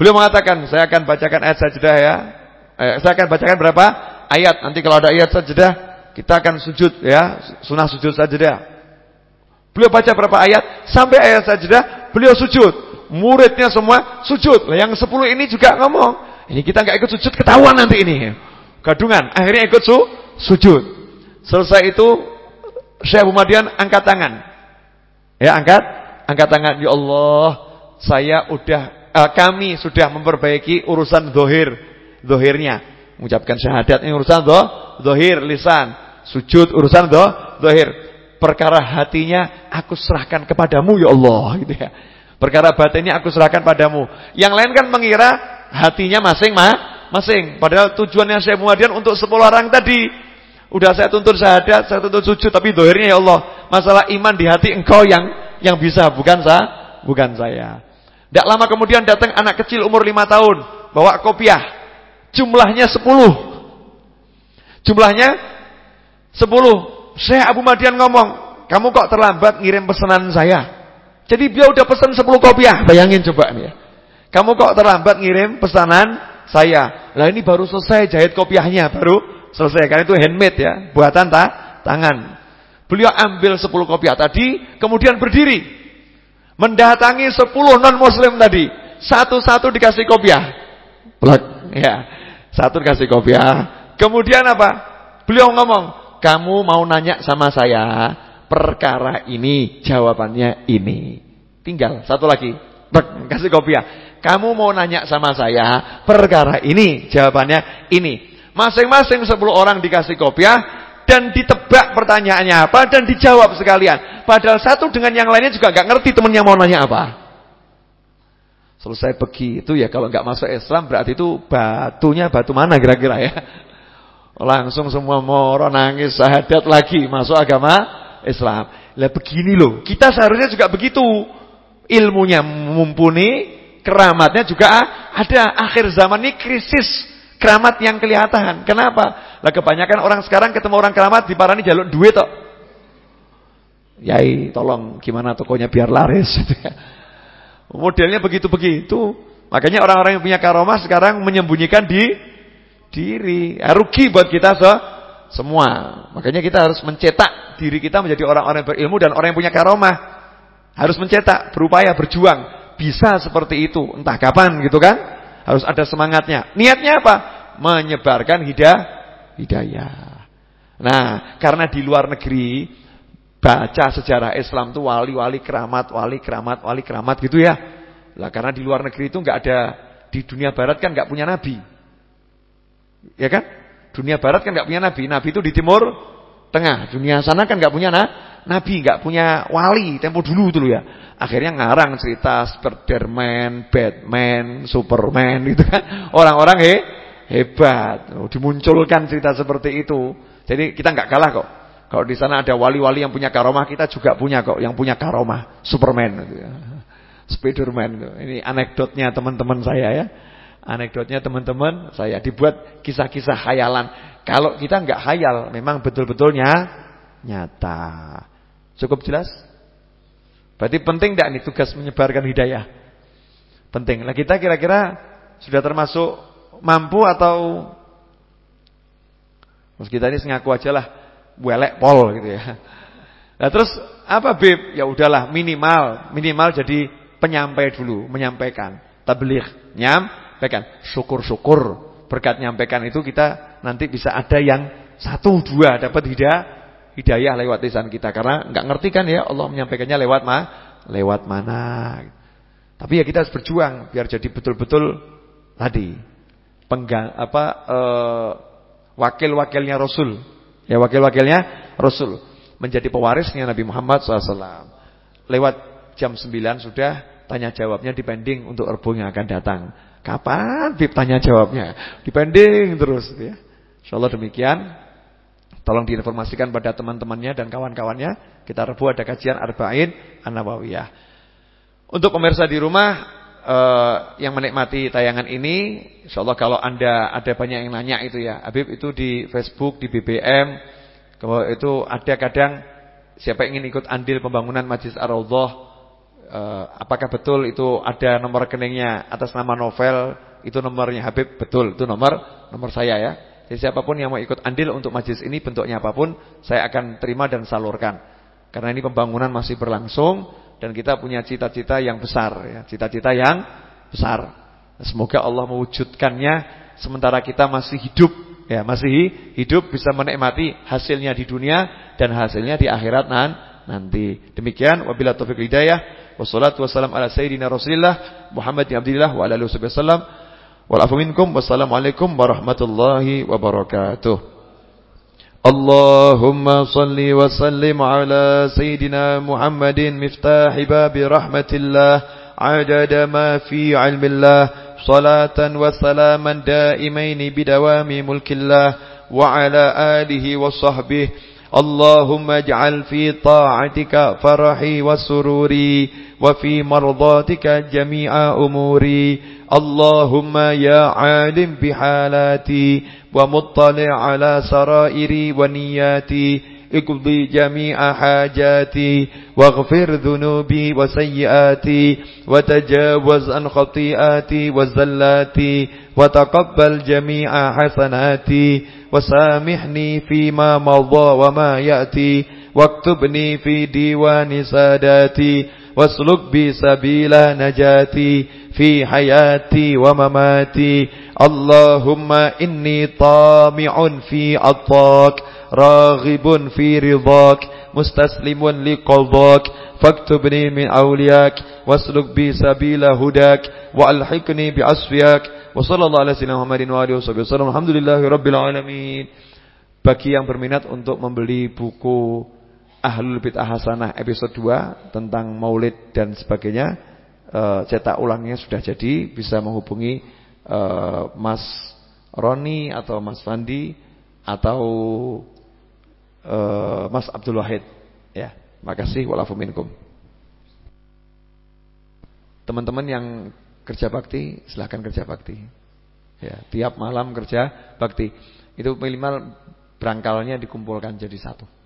Beliau mengatakan, saya akan bacakan ayat sajadah ya. Eh, saya akan bacakan berapa? ayat. Nanti kalau ada ayat sajadah kita akan sujud ya, sunah sujud sajadah. Beliau baca berapa ayat sampai ayat sajadah, beliau sujud. Muridnya semua sujud. Yang 10 ini juga ngomong, ini kita nggak ikut sujud ketahuan nanti ini. Gadungan, akhirnya ikut su sujud. Selesai itu Syekh Abu Madian angkat tangan. Ya, angkat angkat tangan. Ya Allah, saya udah uh, kami sudah memperbaiki urusan dohir, dohirnya. Mengucapkan syahadat ini urusan doh, dohir, lisan. Sujud urusan doh, dohir. Perkara hatinya aku serahkan kepadamu ya Allah gitu ya. Perkara batinnya aku serahkan padamu. Yang lain kan mengira hatinya masing-masing. Padahal tujuannya Syekh Muhadian untuk 10 orang tadi. Udah saya tuntut syahadat, saya tuntut sujud, tapi dohirnya ya Allah. Masalah iman di hati engkau yang yang bisa, bukan saya. Bukan saya. Tidak lama kemudian datang anak kecil umur 5 tahun. Bawa kopiah. Jumlahnya 10. Jumlahnya 10. Syekh Abu Madian ngomong, kamu kok terlambat ngirim pesanan saya? Jadi dia udah pesan 10 kopiah. Bayangin coba nih ya. Kamu kok terlambat ngirim pesanan saya? Lah ini baru selesai jahit kopiahnya, baru selesai karena itu handmade ya, buatan ta, tangan. Beliau ambil 10 kopiah tadi, kemudian berdiri mendatangi 10 non muslim tadi, satu-satu dikasih kopiah. Plak, ya. Satu dikasih kopiah. Kemudian apa? Beliau ngomong, "Kamu mau nanya sama saya perkara ini, jawabannya ini." Tinggal satu lagi. Plak, kasih kopiah. Kamu mau nanya sama saya perkara ini, jawabannya ini. Masing-masing 10 orang dikasih kopiah dan ditebak pertanyaannya apa dan dijawab sekalian. Padahal satu dengan yang lainnya juga nggak ngerti temennya mau nanya apa. Selesai begitu ya kalau nggak masuk Islam berarti itu batunya batu mana kira-kira ya. Langsung semua moro nangis syahadat lagi masuk agama Islam. Lah begini loh, kita seharusnya juga begitu. Ilmunya mumpuni, keramatnya juga ada. Akhir zaman ini krisis Keramat yang kelihatan. Kenapa? Lah kebanyakan orang sekarang ketemu orang keramat di parani jaluk duit tok. Yai, tolong gimana tokonya biar laris Modelnya begitu-begitu. Makanya orang-orang yang punya karomah sekarang menyembunyikan di diri. Ya, rugi buat kita so, semua. Makanya kita harus mencetak diri kita menjadi orang-orang berilmu dan orang yang punya karomah. Harus mencetak, berupaya, berjuang. Bisa seperti itu. Entah kapan gitu kan. Harus ada semangatnya. Niatnya apa? Menyebarkan hidayah. hidayah. Nah, karena di luar negeri baca sejarah Islam itu wali-wali keramat, wali keramat, wali keramat gitu ya. Lah karena di luar negeri itu nggak ada di dunia barat kan nggak punya nabi. Ya kan? Dunia barat kan nggak punya nabi. Nabi itu di timur tengah. Dunia sana kan nggak punya nah, nabi, nggak punya wali tempo dulu dulu ya. Akhirnya ngarang cerita Spiderman, Batman, Superman gitu kan. Orang-orang he, hebat. Oh, dimunculkan cerita seperti itu. Jadi kita nggak kalah kok. Kalau di sana ada wali-wali yang punya karomah, kita juga punya kok yang punya karomah, Superman gitu ya. Spiderman. Ini anekdotnya teman-teman saya ya. Anekdotnya teman-teman saya dibuat kisah-kisah khayalan. Kalau kita nggak khayal, memang betul-betulnya nyata. Cukup jelas? Berarti penting tidak nih tugas menyebarkan hidayah? Penting. Nah kita kira-kira sudah termasuk mampu atau Terus kita ini ngaku aja lah welek pol gitu ya. Nah terus apa Bib? Ya udahlah minimal, minimal jadi penyampai dulu, menyampaikan. Tabligh, nyampaikan. Syukur-syukur berkat nyampaikan itu kita nanti bisa ada yang satu dua dapat hidayah hidayah lewat lisan kita karena nggak ngerti kan ya Allah menyampaikannya lewat ma lewat mana. Tapi ya kita harus berjuang biar jadi betul-betul tadi penggang apa uh, wakil-wakilnya Rasul. Ya wakil-wakilnya Rasul menjadi pewarisnya Nabi Muhammad SAW. Lewat jam 9 sudah tanya jawabnya dipending untuk rebung yang akan datang. Kapan Bib tanya jawabnya? Dipending terus ya. Insyaallah demikian. Tolong diinformasikan pada teman-temannya dan kawan-kawannya. Kita rebu ada kajian Arba'in An-Nawawiyah. Untuk pemirsa di rumah eh, yang menikmati tayangan ini, insyaallah kalau Anda ada banyak yang nanya itu ya. Habib itu di Facebook, di BBM, kalau itu ada kadang siapa ingin ikut andil pembangunan Majlis Ar-Raudhah eh, apakah betul itu ada nomor rekeningnya atas nama novel itu nomornya Habib betul itu nomor nomor saya ya Jadi siapa pun yang mau ikut andil untuk majlis ini bentuknya apa pun, saya akan terima dan salurkan. Karena ini pembangunan masih berlangsung dan kita punya cita-cita yang besar ya, cita-cita yang besar. Semoga Allah mewujudkannya sementara kita masih hidup ya, masih hidup bisa menikmati hasilnya di dunia dan hasilnya di akhirat nan nanti. Demikian wabillahi taufik hidayah. Wassalatu wassalam ala sayyidina Rasulillah Muhammad bin wa ala alihi wasallam. Wal afu minkum wassalamualaikum warahmatullahi wabarakatuh. اللهم صل وسلم على سيدنا محمد مفتاح باب رحمة الله عدد ما في علم الله صلاة وسلاما دائمين بدوام ملك الله وعلى آله وصحبه اللهم اجعل في طاعتك فرحي وسروري وفي مرضاتك جميع أموري. اللهم يا عالم بحالاتي ومطلع على سرائري ونياتي. اقضي جميع حاجاتي واغفر ذنوبي وسيئاتي وتجاوز عن خطيئاتي وزلاتي وتقبل جميع حسناتي وسامحني فيما مضى وما يأتي واكتبني في ديوان ساداتي واسلك بي سبيل نجاتي في حياتي ومماتي اللهم إني طامع في عطاك راغب في رضاك مستسلم لقضاك فاكتبني من أولياك واسلك بي سبيل هداك وألحقني بعصفياك وصلى الله على سيدنا محمد وآله وسلم الحمد لله رب العالمين bagi yang berminat untuk membeli buku Ahlul Bid'ah Hasanah episode 2 tentang maulid dan sebagainya uh, cetak ulangnya sudah jadi bisa menghubungi uh, Mas Roni atau Mas Fandi atau uh, Mas Abdul Wahid. Ya makasih walafu minkum. Teman-teman yang kerja bakti silahkan kerja bakti. Ya tiap malam kerja bakti. Itu minimal berangkalnya dikumpulkan jadi satu